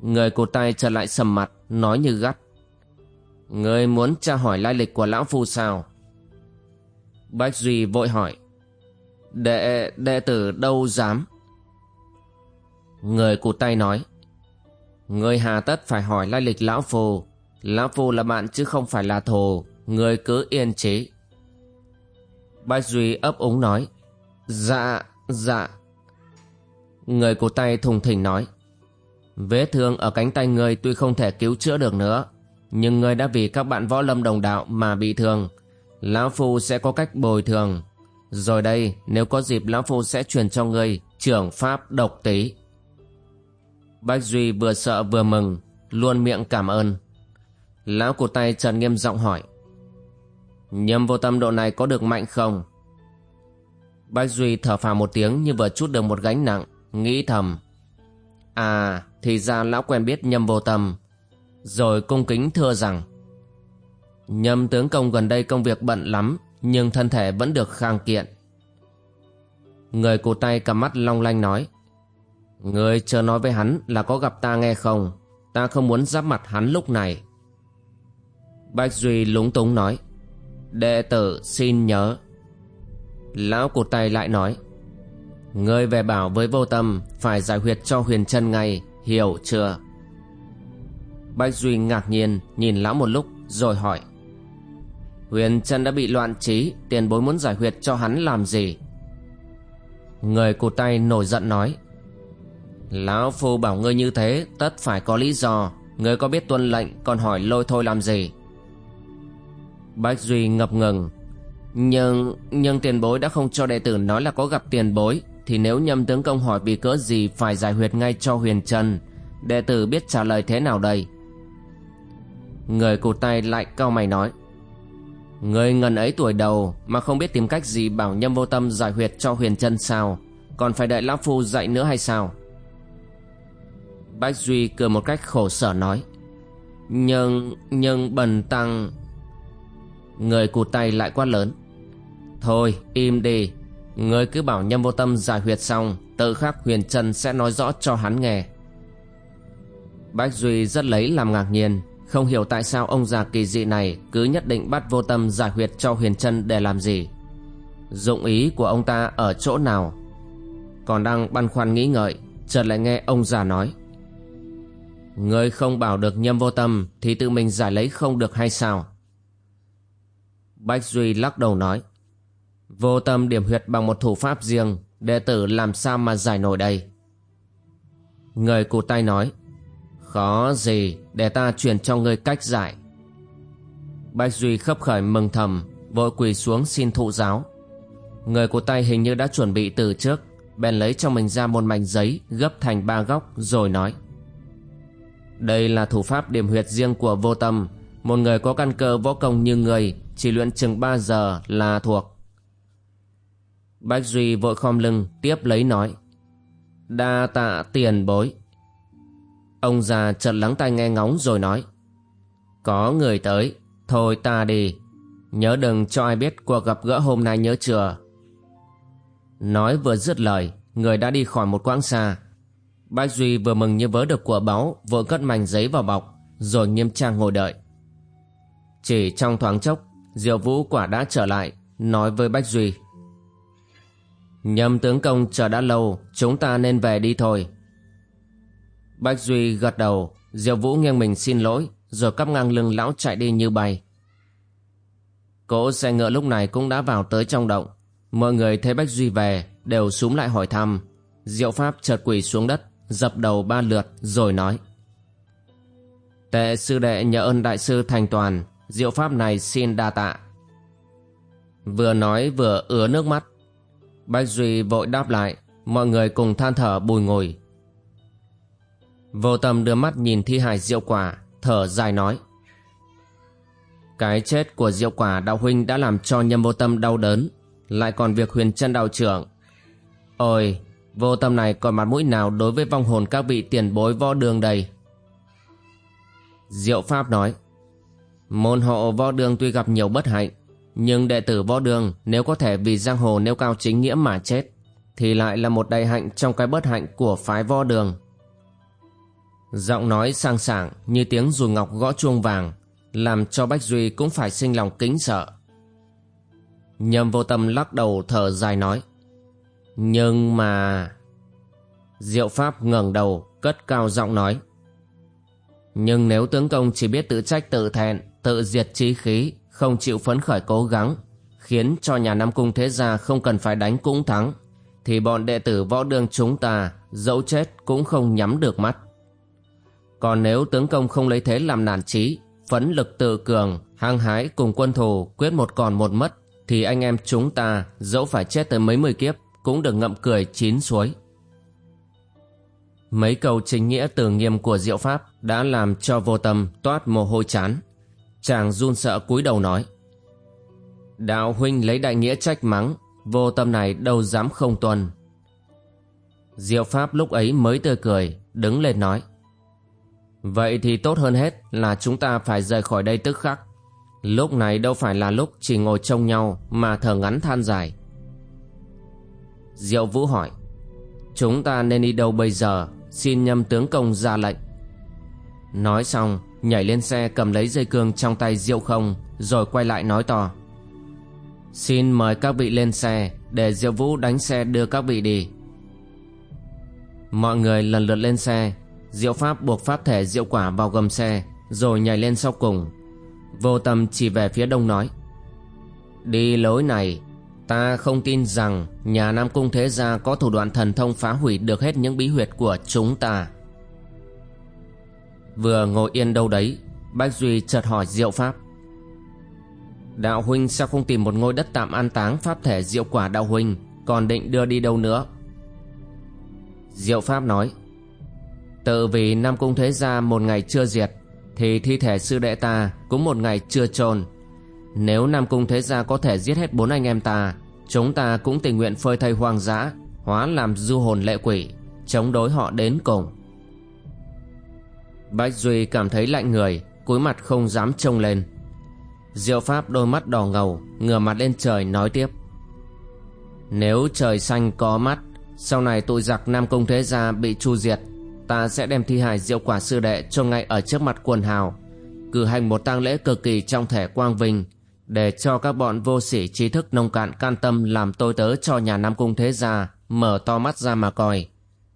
Speaker 1: Người cụt tay trở lại sầm mặt, nói như gắt. Người muốn tra hỏi lai lịch của lão phu sao? Bách Duy vội hỏi. Đệ, đệ tử đâu dám? Người cụt tay nói. Người hà tất phải hỏi lai lịch lão phu. Lão phu là bạn chứ không phải là thù. Người cứ yên trí. Bách Duy ấp úng nói. Dạ, dạ. Người cụt tay thùng thỉnh nói. Vết thương ở cánh tay người tuy không thể cứu chữa được nữa nhưng ngươi đã vì các bạn võ lâm đồng đạo mà bị thương. Lão Phu sẽ có cách bồi thường. Rồi đây, nếu có dịp Lão Phu sẽ truyền cho ngươi trưởng pháp độc tí Bách Duy vừa sợ vừa mừng, Luôn miệng cảm ơn. Lão cụt tay trần nghiêm giọng hỏi, Nhâm vô tâm độ này có được mạnh không? Bách Duy thở phào một tiếng như vừa chút được một gánh nặng, Nghĩ thầm À thì ra lão quen biết nhâm vô tâm rồi cung kính thưa rằng, Nhâm tướng công gần đây công việc bận lắm, Nhưng thân thể vẫn được khang kiện. Người cụt tay cầm mắt long lanh nói, Người chờ nói với hắn là có gặp ta nghe không? Ta không muốn giáp mặt hắn lúc này. Bách Duy lúng túng nói, Đệ tử xin nhớ. Lão cụt tay lại nói Ngươi về bảo với vô tâm Phải giải huyệt cho huyền chân ngay, Hiểu chưa? Bách Duy ngạc nhiên nhìn lão một lúc rồi hỏi. Huyền chân đã bị loạn trí, Tiền bối muốn giải huyệt cho hắn làm gì? Người cụt tay nổi giận nói. Lão Phu bảo ngươi như thế, Tất phải có lý do. Ngươi có biết tuân lệnh, còn hỏi lôi thôi làm gì? Bách Duy ngập ngừng. Nhưng Nhưng tiền bối đã không cho đệ tử nói là có gặp tiền bối, Thì nếu nhâm tướng công hỏi vì cớ gì Phải giải huyệt ngay cho huyền trần Đệ tử biết trả lời thế nào đây? Người cụt tay lại cau mày nói Người ngần ấy tuổi đầu Mà không biết tìm cách gì bảo nhâm vô tâm giải huyệt cho huyền chân sao? Còn phải đợi Lão Phu dạy nữa hay sao? Bách Duy cười một cách khổ sở nói Nhưng, nhưng bần tăng Người cụt tay lại quát lớn Thôi im đi. Người cứ bảo nhâm vô tâm giải huyệt xong Tự khắc huyền chân sẽ nói rõ cho hắn nghe. Bách Duy rất lấy làm ngạc nhiên không hiểu tại sao ông già kỳ dị này Cứ nhất định bắt vô tâm giải huyệt cho huyền chân để làm gì. Dụng ý của ông ta ở chỗ nào? Còn đang băn khoăn nghĩ ngợi, Chợt lại nghe ông già nói. Ngươi không bảo được nhâm vô tâm Thì tự mình giải lấy không được hay sao? Bách Duy lắc đầu nói. Vô tâm điểm huyệt bằng một thủ pháp riêng, Đệ tử làm sao mà giải nổi đây? Người cụt tay nói. Khó gì để ta truyền cho ngươi cách giải Bách Duy khấp khởi mừng thầm, Vội quỳ xuống xin thụ giáo. Người của tay hình như đã chuẩn bị từ trước, Bèn lấy cho mình ra một mảnh giấy Gấp thành ba góc rồi nói. Đây là thủ pháp điểm huyệt riêng của vô tâm. Một người có căn cơ võ công như người, Chỉ luyện chừng ba giờ là thuộc. Bách Duy vội khom lưng, Tiếp lấy nói. Đa tạ tiền bối. Ông già chợt lắng tai nghe ngóng rồi nói, Có người tới, Thôi ta đi. Nhớ đừng cho ai biết cuộc gặp gỡ hôm nay nhớ chưa? Nói vừa dứt lời, Người đã đi khỏi một quãng xa. Bách Duy vừa mừng như vớ được của báu, Vội cất mảnh giấy vào bọc, Rồi nghiêm trang ngồi đợi. Chỉ trong thoáng chốc, Diệu Vũ quả đã trở lại, Nói với Bách Duy, Nhâm tướng công chờ đã lâu, Chúng ta nên về đi thôi. Bách Duy gật đầu, Diệu Vũ nghiêng mình xin lỗi, rồi cắp ngang lưng lão chạy đi như bay. Cỗ xe ngựa lúc này cũng đã vào tới trong động. Mọi người thấy Bách Duy về, đều súng lại hỏi thăm. Diệu Pháp chợt quỳ xuống đất, dập đầu ba lượt, rồi nói. Tệ sư đệ nhờ ơn đại sư thành toàn, diệu pháp này xin đa tạ. Vừa nói vừa ứa nước mắt. Bách Duy vội đáp lại, mọi người cùng than thở bùi ngồi, Vô tâm đưa mắt nhìn thi hài diệu quả, Thở dài nói. Cái chết của diệu quả đạo huynh đã làm cho nhâm vô tâm đau đớn, Lại còn việc huyền chân đạo trưởng. Ôi, Vô tâm này còn mặt mũi nào đối với vong hồn các vị tiền bối võ đường đây? Diệu Pháp nói, Môn hộ võ đường tuy gặp nhiều bất hạnh, Nhưng đệ tử võ đường nếu có thể vì giang hồ nêu cao chính nghĩa mà chết, Thì lại là một đại hạnh trong cái bất hạnh của phái võ đường. Giọng nói sang sảng như tiếng rùi ngọc gõ chuông vàng, Làm cho Bách Duy cũng phải sinh lòng kính sợ. Nhâm vô tâm lắc đầu thở dài nói, Nhưng mà... Diệu Pháp ngẩng đầu, cất cao giọng nói, Nhưng nếu tướng công chỉ biết tự trách tự thẹn, Tự diệt trí khí, Không chịu phấn khởi cố gắng, Khiến cho nhà Nam Cung thế gia không cần phải đánh cũng thắng, Thì bọn đệ tử võ đường chúng ta Dẫu chết cũng không nhắm được mắt còn nếu tướng công không lấy thế làm nản trí, phấn lực tự cường, hăng hái cùng quân thù quyết một còn một mất, thì anh em chúng ta dẫu phải chết tới mấy mươi kiếp cũng được ngậm cười chín suối. Mấy câu chính nghĩa từ nghiêm của diệu pháp đã làm cho vô tâm toát mồ hôi chán. Chàng run sợ cúi đầu nói. Đạo huynh lấy đại nghĩa trách mắng, vô tâm này đâu dám không tuân. Diệu pháp lúc ấy mới tươi cười, đứng lên nói. Vậy thì tốt hơn hết là chúng ta phải rời khỏi đây tức khắc. Lúc này đâu phải là lúc chỉ ngồi trông nhau mà thở ngắn than dài. Diệu Vũ hỏi, chúng ta nên đi đâu bây giờ, xin nhâm tướng công ra lệnh. Nói xong, nhảy lên xe cầm lấy dây cương trong tay Diệu không, rồi quay lại nói to. Xin mời các vị lên xe, để Diệu Vũ đánh xe đưa các vị đi. Mọi người lần lượt lên xe, Diệu Pháp buộc pháp thể diệu quả vào gầm xe Rồi nhảy lên sau cùng Vô tâm chỉ về phía đông nói Đi lối này Ta không tin rằng nhà Nam Cung Thế Gia có thủ đoạn thần thông phá hủy được hết những bí huyệt của chúng ta. Vừa ngồi yên đâu đấy, Bách Duy chợt hỏi Diệu Pháp. Đạo huynh sao không tìm một ngôi đất tạm an táng pháp thể diệu quả đạo huynh, còn định đưa đi đâu nữa? Diệu Pháp nói, Tự vì Nam Cung Thế Gia một ngày chưa diệt, thì thi thể sư đệ ta cũng một ngày chưa chôn. Nếu Nam Cung Thế Gia có thể giết hết bốn anh em ta Chúng ta cũng tình nguyện phơi thây hoang dã Hóa làm du hồn lệ quỷ Chống đối họ đến cùng. Bách Duy cảm thấy lạnh người cúi mặt không dám trông lên. Diệu Pháp đôi mắt đỏ ngầu Ngửa mặt lên trời nói tiếp. Nếu trời xanh có mắt Sau này tụi giặc Nam Cung Thế Gia bị chu diệt Ta sẽ đem thi hài diệu quả sư đệ cho ngay ở trước mặt quần hào Cử hành một tang lễ cực kỳ trong thể quang vinh để cho các bọn vô sĩ trí thức nông cạn can tâm làm tôi tớ cho nhà Nam Cung Thế Gia mở to mắt ra mà coi.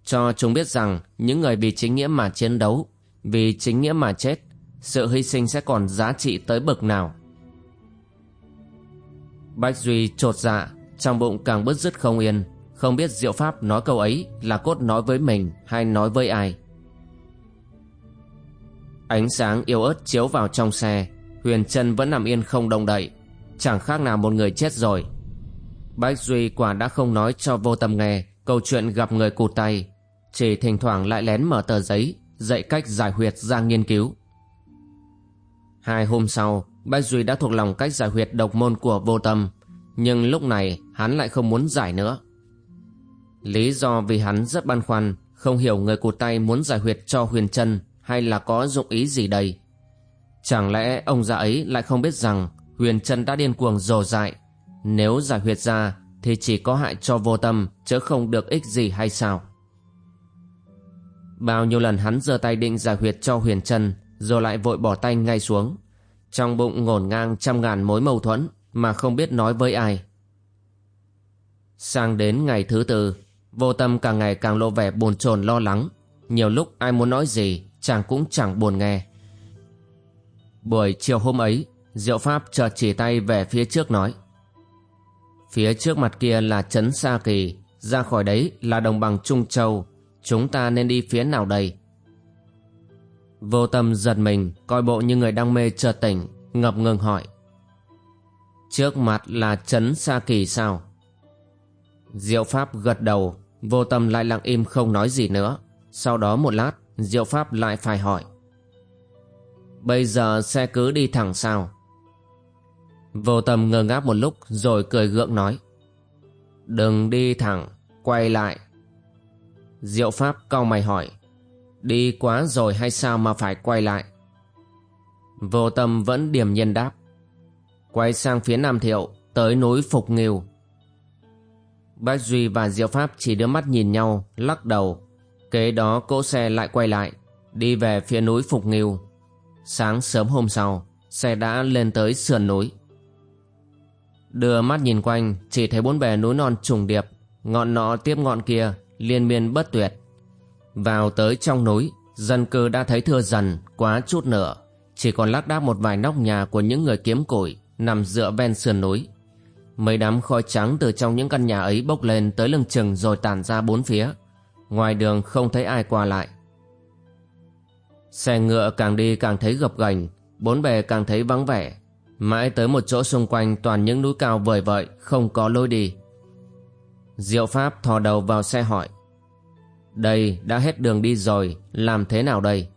Speaker 1: Cho chúng biết rằng những người vì chính nghĩa mà chiến đấu, vì chính nghĩa mà chết, sự hy sinh sẽ còn giá trị tới bậc nào. Bách Duy trột dạ, trong bụng càng bứt rứt không yên, không biết Diệu Pháp nói câu ấy là cốt nói với mình hay nói với ai. Ánh sáng yếu ớt chiếu vào trong xe, Huyền Trân vẫn nằm yên không động đậy. Chẳng khác nào một người chết rồi. Bách Duy quả đã không nói cho vô tâm nghe Câu chuyện gặp người cụt tay. Chỉ thỉnh thoảng lại lén mở tờ giấy Dạy cách giải huyệt ra nghiên cứu. Hai hôm sau Bách Duy đã thuộc lòng cách giải huyệt độc môn của vô tâm. Nhưng lúc này hắn lại không muốn giải nữa. Lý do vì hắn rất băn khoăn, Không hiểu người cụt tay muốn giải huyệt cho huyền Trân Hay là có dụng ý gì đây. Chẳng lẽ ông già ấy lại không biết rằng Huyền Trân đã điên cuồng rồ dại? Nếu giải huyệt ra Thì chỉ có hại cho vô tâm, Chứ không được ích gì hay sao? Bao nhiêu lần hắn giơ tay định giải huyệt cho Huyền Trân, Rồi lại vội bỏ tay ngay xuống. Trong bụng ngổn ngang trăm ngàn mối mâu thuẫn Mà không biết nói với ai. Sang đến ngày thứ tư Vô tâm càng ngày càng lộ vẻ buồn chồn lo lắng Nhiều lúc ai muốn nói gì Chàng cũng chẳng buồn nghe Buổi chiều hôm ấy, Diệu Pháp chợt chỉ tay về phía trước nói. Phía trước mặt kia là Trấn Sa Kỳ, ra khỏi đấy là đồng bằng Trung Châu, chúng ta nên đi phía nào đây? Vô tâm giật mình, coi bộ như người đang mê chợt tỉnh, ngập ngừng hỏi. Trước mặt là Trấn Sa Kỳ sao? Diệu Pháp gật đầu, vô tâm lại lặng im không nói gì nữa. Sau đó một lát, Diệu Pháp lại phải hỏi. Bây giờ xe cứ đi thẳng sao? Vô tâm ngơ ngác một lúc Rồi cười gượng nói. Đừng đi thẳng Quay lại. Diệu Pháp cau mày hỏi. Đi quá rồi hay sao mà phải quay lại? Vô tâm vẫn điềm nhiên đáp. Quay sang phía Nam Thiệu Tới núi Phục Nghiêu Bách Duy và Diệu Pháp chỉ đưa mắt nhìn nhau Lắc đầu Kế đó cỗ xe lại quay lại Đi về phía núi Phục Nghiêu Sáng sớm hôm sau, xe đã lên tới sườn núi. Đưa mắt nhìn quanh, chỉ thấy bốn bề núi non trùng điệp, ngọn nọ tiếp ngọn kia, liên miên bất tuyệt. Vào tới trong núi, dân cư đã thấy thưa dần, quá chút nữa. Chỉ còn lác đác một vài nóc nhà của những người kiếm củi nằm dựa ven sườn núi. Mấy đám khói trắng từ trong những căn nhà ấy bốc lên tới lưng chừng rồi tản ra bốn phía. Ngoài đường không thấy ai qua lại. Xe ngựa càng đi càng thấy gập ghềnh, bốn bề càng thấy vắng vẻ. Mãi tới một chỗ xung quanh toàn những núi cao vời vợi, không có lối đi. Diệu Pháp thò đầu vào xe hỏi. Đây đã hết đường đi rồi, làm thế nào đây?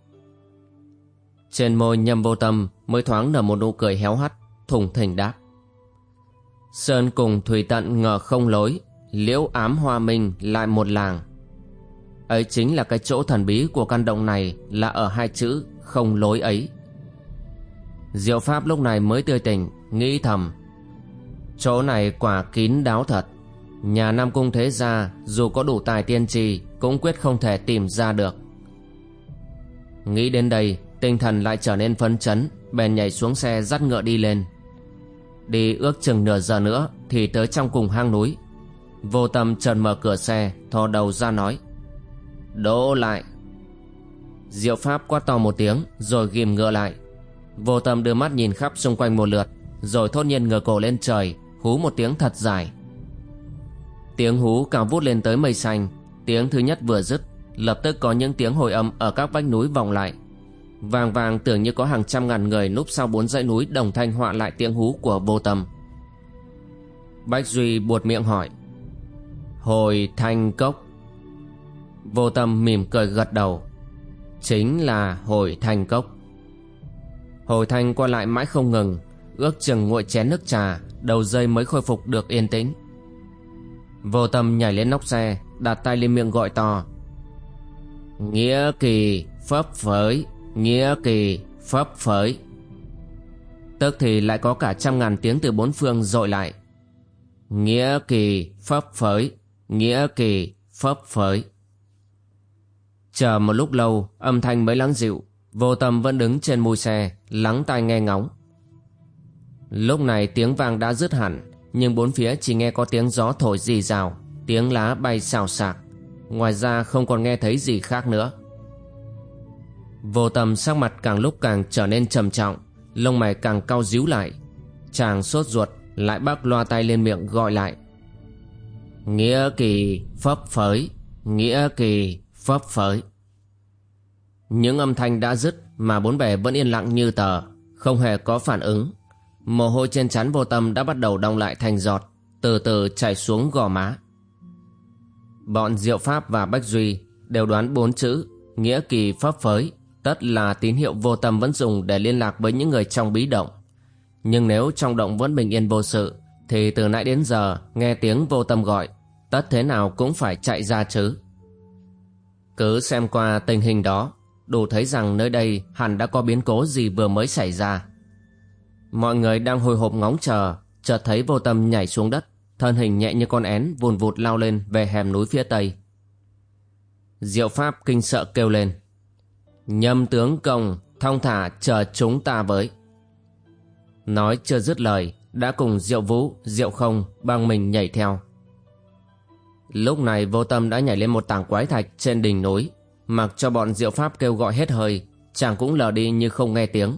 Speaker 1: Trên môi nhâm vô tâm mới thoáng nở một nụ cười héo hắt, thùng thình đáp. Sơn cùng Thủy Tận ngờ không lối, liễu ám hoa minh lại một làng. Ấy chính là cái chỗ thần bí của căn động này là ở hai chữ không lối ấy. Diệu Pháp lúc này mới tươi tỉnh, nghĩ thầm. Chỗ này quả kín đáo thật. Nhà Nam Cung Thế Gia dù có đủ tài tiên tri cũng quyết không thể tìm ra được. Nghĩ đến đây, tinh thần lại trở nên phấn chấn, bèn nhảy xuống xe dắt ngựa đi lên. Đi ước chừng nửa giờ nữa thì tới trong cùng hang núi. Vô tâm trần mở cửa xe, thò đầu ra nói. Đỗ lại Diệu Pháp quát to một tiếng Rồi ghim ngựa lại Vô tâm đưa mắt nhìn khắp xung quanh một lượt Rồi thốt nhiên ngửa cổ lên trời Hú một tiếng thật dài Tiếng hú cao vút lên tới mây xanh Tiếng thứ nhất vừa dứt Lập tức có những tiếng hồi âm ở các vách núi vọng lại Vàng vàng tưởng như có hàng trăm ngàn người núp sau bốn dãy núi đồng thanh họa lại tiếng hú của vô tâm. Bách Duy buột miệng hỏi, Hồi thanh cốc? Vô tâm mỉm cười gật đầu, Chính là hồi thanh cốc. Hồi thanh qua lại mãi không ngừng, Ước chừng nguội chén nước trà, Đầu dây mới khôi phục được yên tĩnh. Vô tâm nhảy lên nóc xe, Đặt tay lên miệng gọi to, Nghĩa kỳ phấp phới. Nghĩa kỳ phấp phới. Tức thì lại có cả trăm ngàn tiếng từ bốn phương dội lại. Nghĩa kỳ phấp phới. Nghĩa kỳ phấp phới. Chờ một lúc lâu, Âm thanh mới lắng dịu. Vô tâm vẫn đứng trên mui xe, Lắng tai nghe ngóng. Lúc này tiếng vang đã dứt hẳn, Nhưng bốn phía chỉ nghe có tiếng gió thổi rì rào, Tiếng lá bay xào xạc. Ngoài ra không còn nghe thấy gì khác nữa. Vô tâm sắc mặt càng lúc càng trở nên trầm trọng, Lông mày càng cau díu lại. Chàng sốt ruột, Lại bắt loa tay lên miệng gọi lại. Nghĩa kỳ phấp phới, Nghĩa kỳ phấp phới. Những âm thanh đã dứt Mà bốn bề vẫn yên lặng như tờ, Không hề có phản ứng. Mồ hôi trên trán vô tâm đã bắt đầu đong lại thành giọt, Từ từ chảy xuống gò má. Bọn Diệu Pháp và Bách Duy Đều đoán bốn chữ, Nghĩa kỳ phấp phới. Tất là tín hiệu vô tâm vẫn dùng để liên lạc với những người trong bí động. Nhưng nếu trong động vẫn bình yên vô sự, Thì từ nãy đến giờ nghe tiếng vô tâm gọi, Tất thế nào cũng phải chạy ra chứ. Cứ xem qua tình hình đó, Đủ thấy rằng nơi đây hẳn đã có biến cố gì vừa mới xảy ra. Mọi người đang hồi hộp ngóng chờ, Chợt thấy vô tâm nhảy xuống đất, Thân hình nhẹ như con én vùn vụt lao lên về hẻm núi phía tây. Diệu Pháp kinh sợ kêu lên. Nhâm tướng công Thong thả chờ chúng ta với. Nói chưa dứt lời Đã cùng Diệu Vũ, Diệu Không Băng mình nhảy theo. Lúc này vô tâm đã nhảy lên một tảng quái thạch Trên đỉnh núi. Mặc cho bọn Diệu Pháp kêu gọi hết hơi Chàng cũng lờ đi như không nghe tiếng.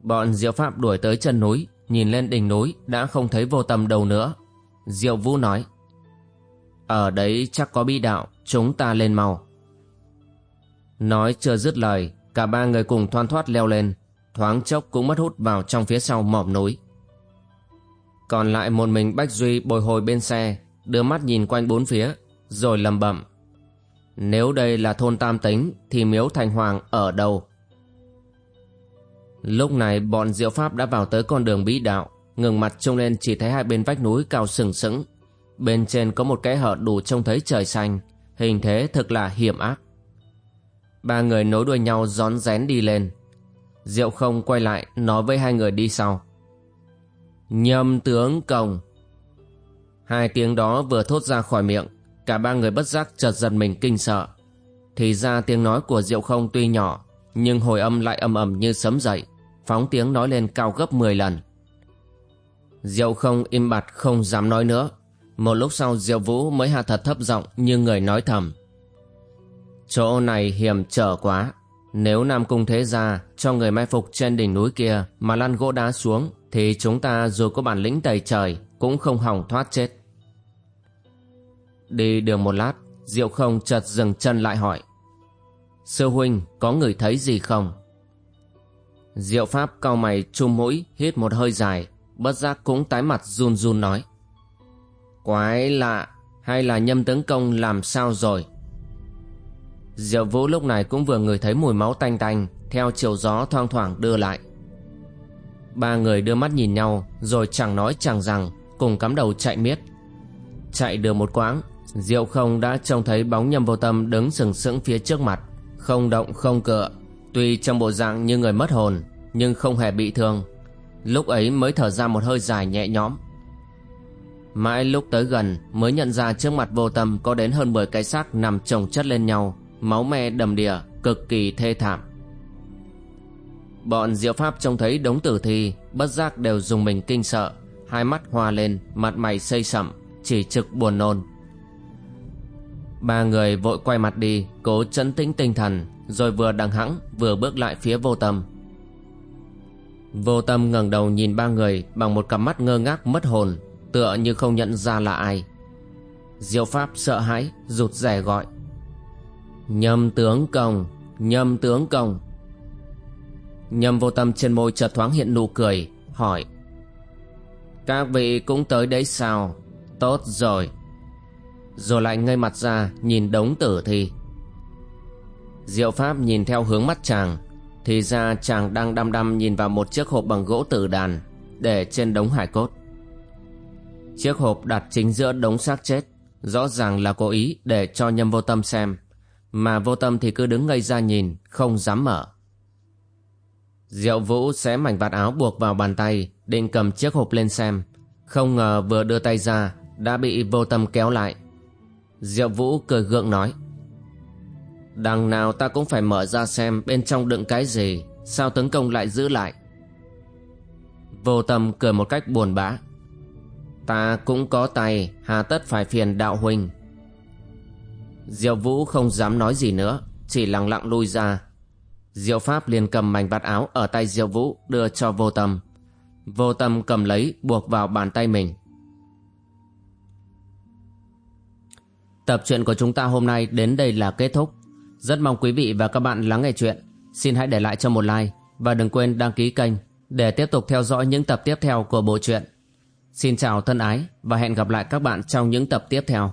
Speaker 1: Bọn Diệu Pháp đuổi tới chân núi Nhìn lên đỉnh núi đã không thấy vô tâm đâu nữa. Diệu Vũ nói Ở đấy chắc có bi đạo Chúng ta lên mau. Nói chưa dứt lời, Cả ba người cùng thoăn thoát leo lên, Thoáng chốc cũng mất hút vào trong phía sau mỏm núi. Còn lại một mình Bách Duy bồi hồi bên xe, Đưa mắt nhìn quanh bốn phía, Rồi lầm bẩm. Nếu đây là thôn Tam Tính Thì miếu Thành Hoàng ở đâu? Lúc này bọn diệu pháp đã vào tới con đường bí đạo, Ngừng mặt trông lên chỉ thấy hai bên vách núi cao sừng sững. Bên trên có một cái hở đủ trông thấy trời xanh, Hình thế thực là hiểm ác. Ba người nối đuôi nhau rón rén đi lên. Diệu không quay lại nói với hai người đi sau. Nhâm tướng công. Hai tiếng đó vừa thốt ra khỏi miệng, Cả ba người bất giác chợt giật mình kinh sợ. Thì ra tiếng nói của Diệu không tuy nhỏ, Nhưng hồi âm lại ầm ầm như sấm dậy, Phóng tiếng nói lên cao gấp 10 lần. Diệu không im bặt không dám nói nữa. Một lúc sau Diệu Vũ mới hạ thật thấp giọng như người nói thầm. Chỗ này hiểm trở quá Nếu Nam Cung Thế Gia cho người mai phục trên đỉnh núi kia mà lăn gỗ đá xuống thì chúng ta dù có bản lĩnh tẩy trời cũng không hỏng thoát chết. Đi đường một lát, Diệu không chợt dừng chân lại hỏi. Sư huynh có người thấy gì không? Diệu Pháp cau mày chum mũi hít một hơi dài, bất giác cũng tái mặt run run nói. Quái lạ, hay là nhâm tướng công làm sao rồi? Diệu Vũ lúc này cũng vừa ngửi thấy mùi máu tanh tanh theo chiều gió thoang thoảng đưa lại. Ba người đưa mắt nhìn nhau rồi chẳng nói chẳng rằng cùng cắm đầu chạy miết. Chạy được một quãng, Diệu không đã trông thấy bóng nhầm vô tâm đứng sừng sững phía trước mặt, không động không cựa. Tuy trong bộ dạng như người mất hồn, nhưng không hề bị thương. Lúc ấy mới thở ra một hơi dài nhẹ nhõm. Mãi lúc tới gần mới nhận ra trước mặt vô tâm có đến hơn 10 cái xác nằm chồng chất lên nhau máu me đầm đìa, cực kỳ thê thảm. Bọn diệu pháp trông thấy đống tử thi, bất giác đều dùng mình kinh sợ, hai mắt hoa lên, mặt mày xây sẩm, chỉ trực buồn nôn. Ba người vội quay mặt đi, cố chấn tĩnh tinh thần, rồi vừa đằng hãng vừa bước lại phía vô tâm. Vô tâm ngẩng đầu nhìn ba người bằng một cặp mắt ngơ ngác mất hồn, tựa như không nhận ra là ai. Diệu Pháp sợ hãi, rụt rè gọi. Nhâm tướng công Nhâm tướng công. Nhâm vô tâm trên môi chợt thoáng hiện nụ cười, Hỏi, Các vị cũng tới đấy sao? Tốt rồi. Rồi lại ngây mặt ra, Nhìn đống tử thi. Diệu Pháp nhìn theo hướng mắt chàng, Thì ra chàng đang đăm đăm nhìn vào một chiếc hộp bằng gỗ tử đàn Để trên đống hải cốt. Chiếc hộp đặt chính giữa đống xác chết, Rõ ràng là cố ý để cho nhâm vô tâm xem. Mà vô tâm thì cứ đứng ngây ra nhìn, Không dám mở. Diệu Vũ xé mảnh vạt áo buộc vào bàn tay, Định cầm chiếc hộp lên xem. Không ngờ vừa đưa tay ra, Đã bị vô tâm kéo lại. Diệu Vũ cười gượng nói, Đằng nào ta cũng phải mở ra xem Bên trong đựng cái gì, Sao tấn công lại giữ lại? Vô tâm cười một cách buồn bã, Ta cũng có tay, Hà tất phải phiền đạo huynh. Diệu Vũ không dám nói gì nữa, Chỉ lặng lặng lui ra. Diệu Pháp liền cầm mảnh vạt áo Ở tay Diệu Vũ, đưa cho vô tâm. Vô tâm cầm lấy, buộc vào bàn tay mình. Tập truyện của chúng ta hôm nay đến đây là kết thúc. Rất mong quý vị và các bạn lắng nghe chuyện. Xin hãy để lại cho một like Và đừng quên đăng ký kênh Để tiếp tục theo dõi những tập tiếp theo của bộ truyện. Xin chào thân ái và hẹn gặp lại các bạn trong những tập tiếp theo.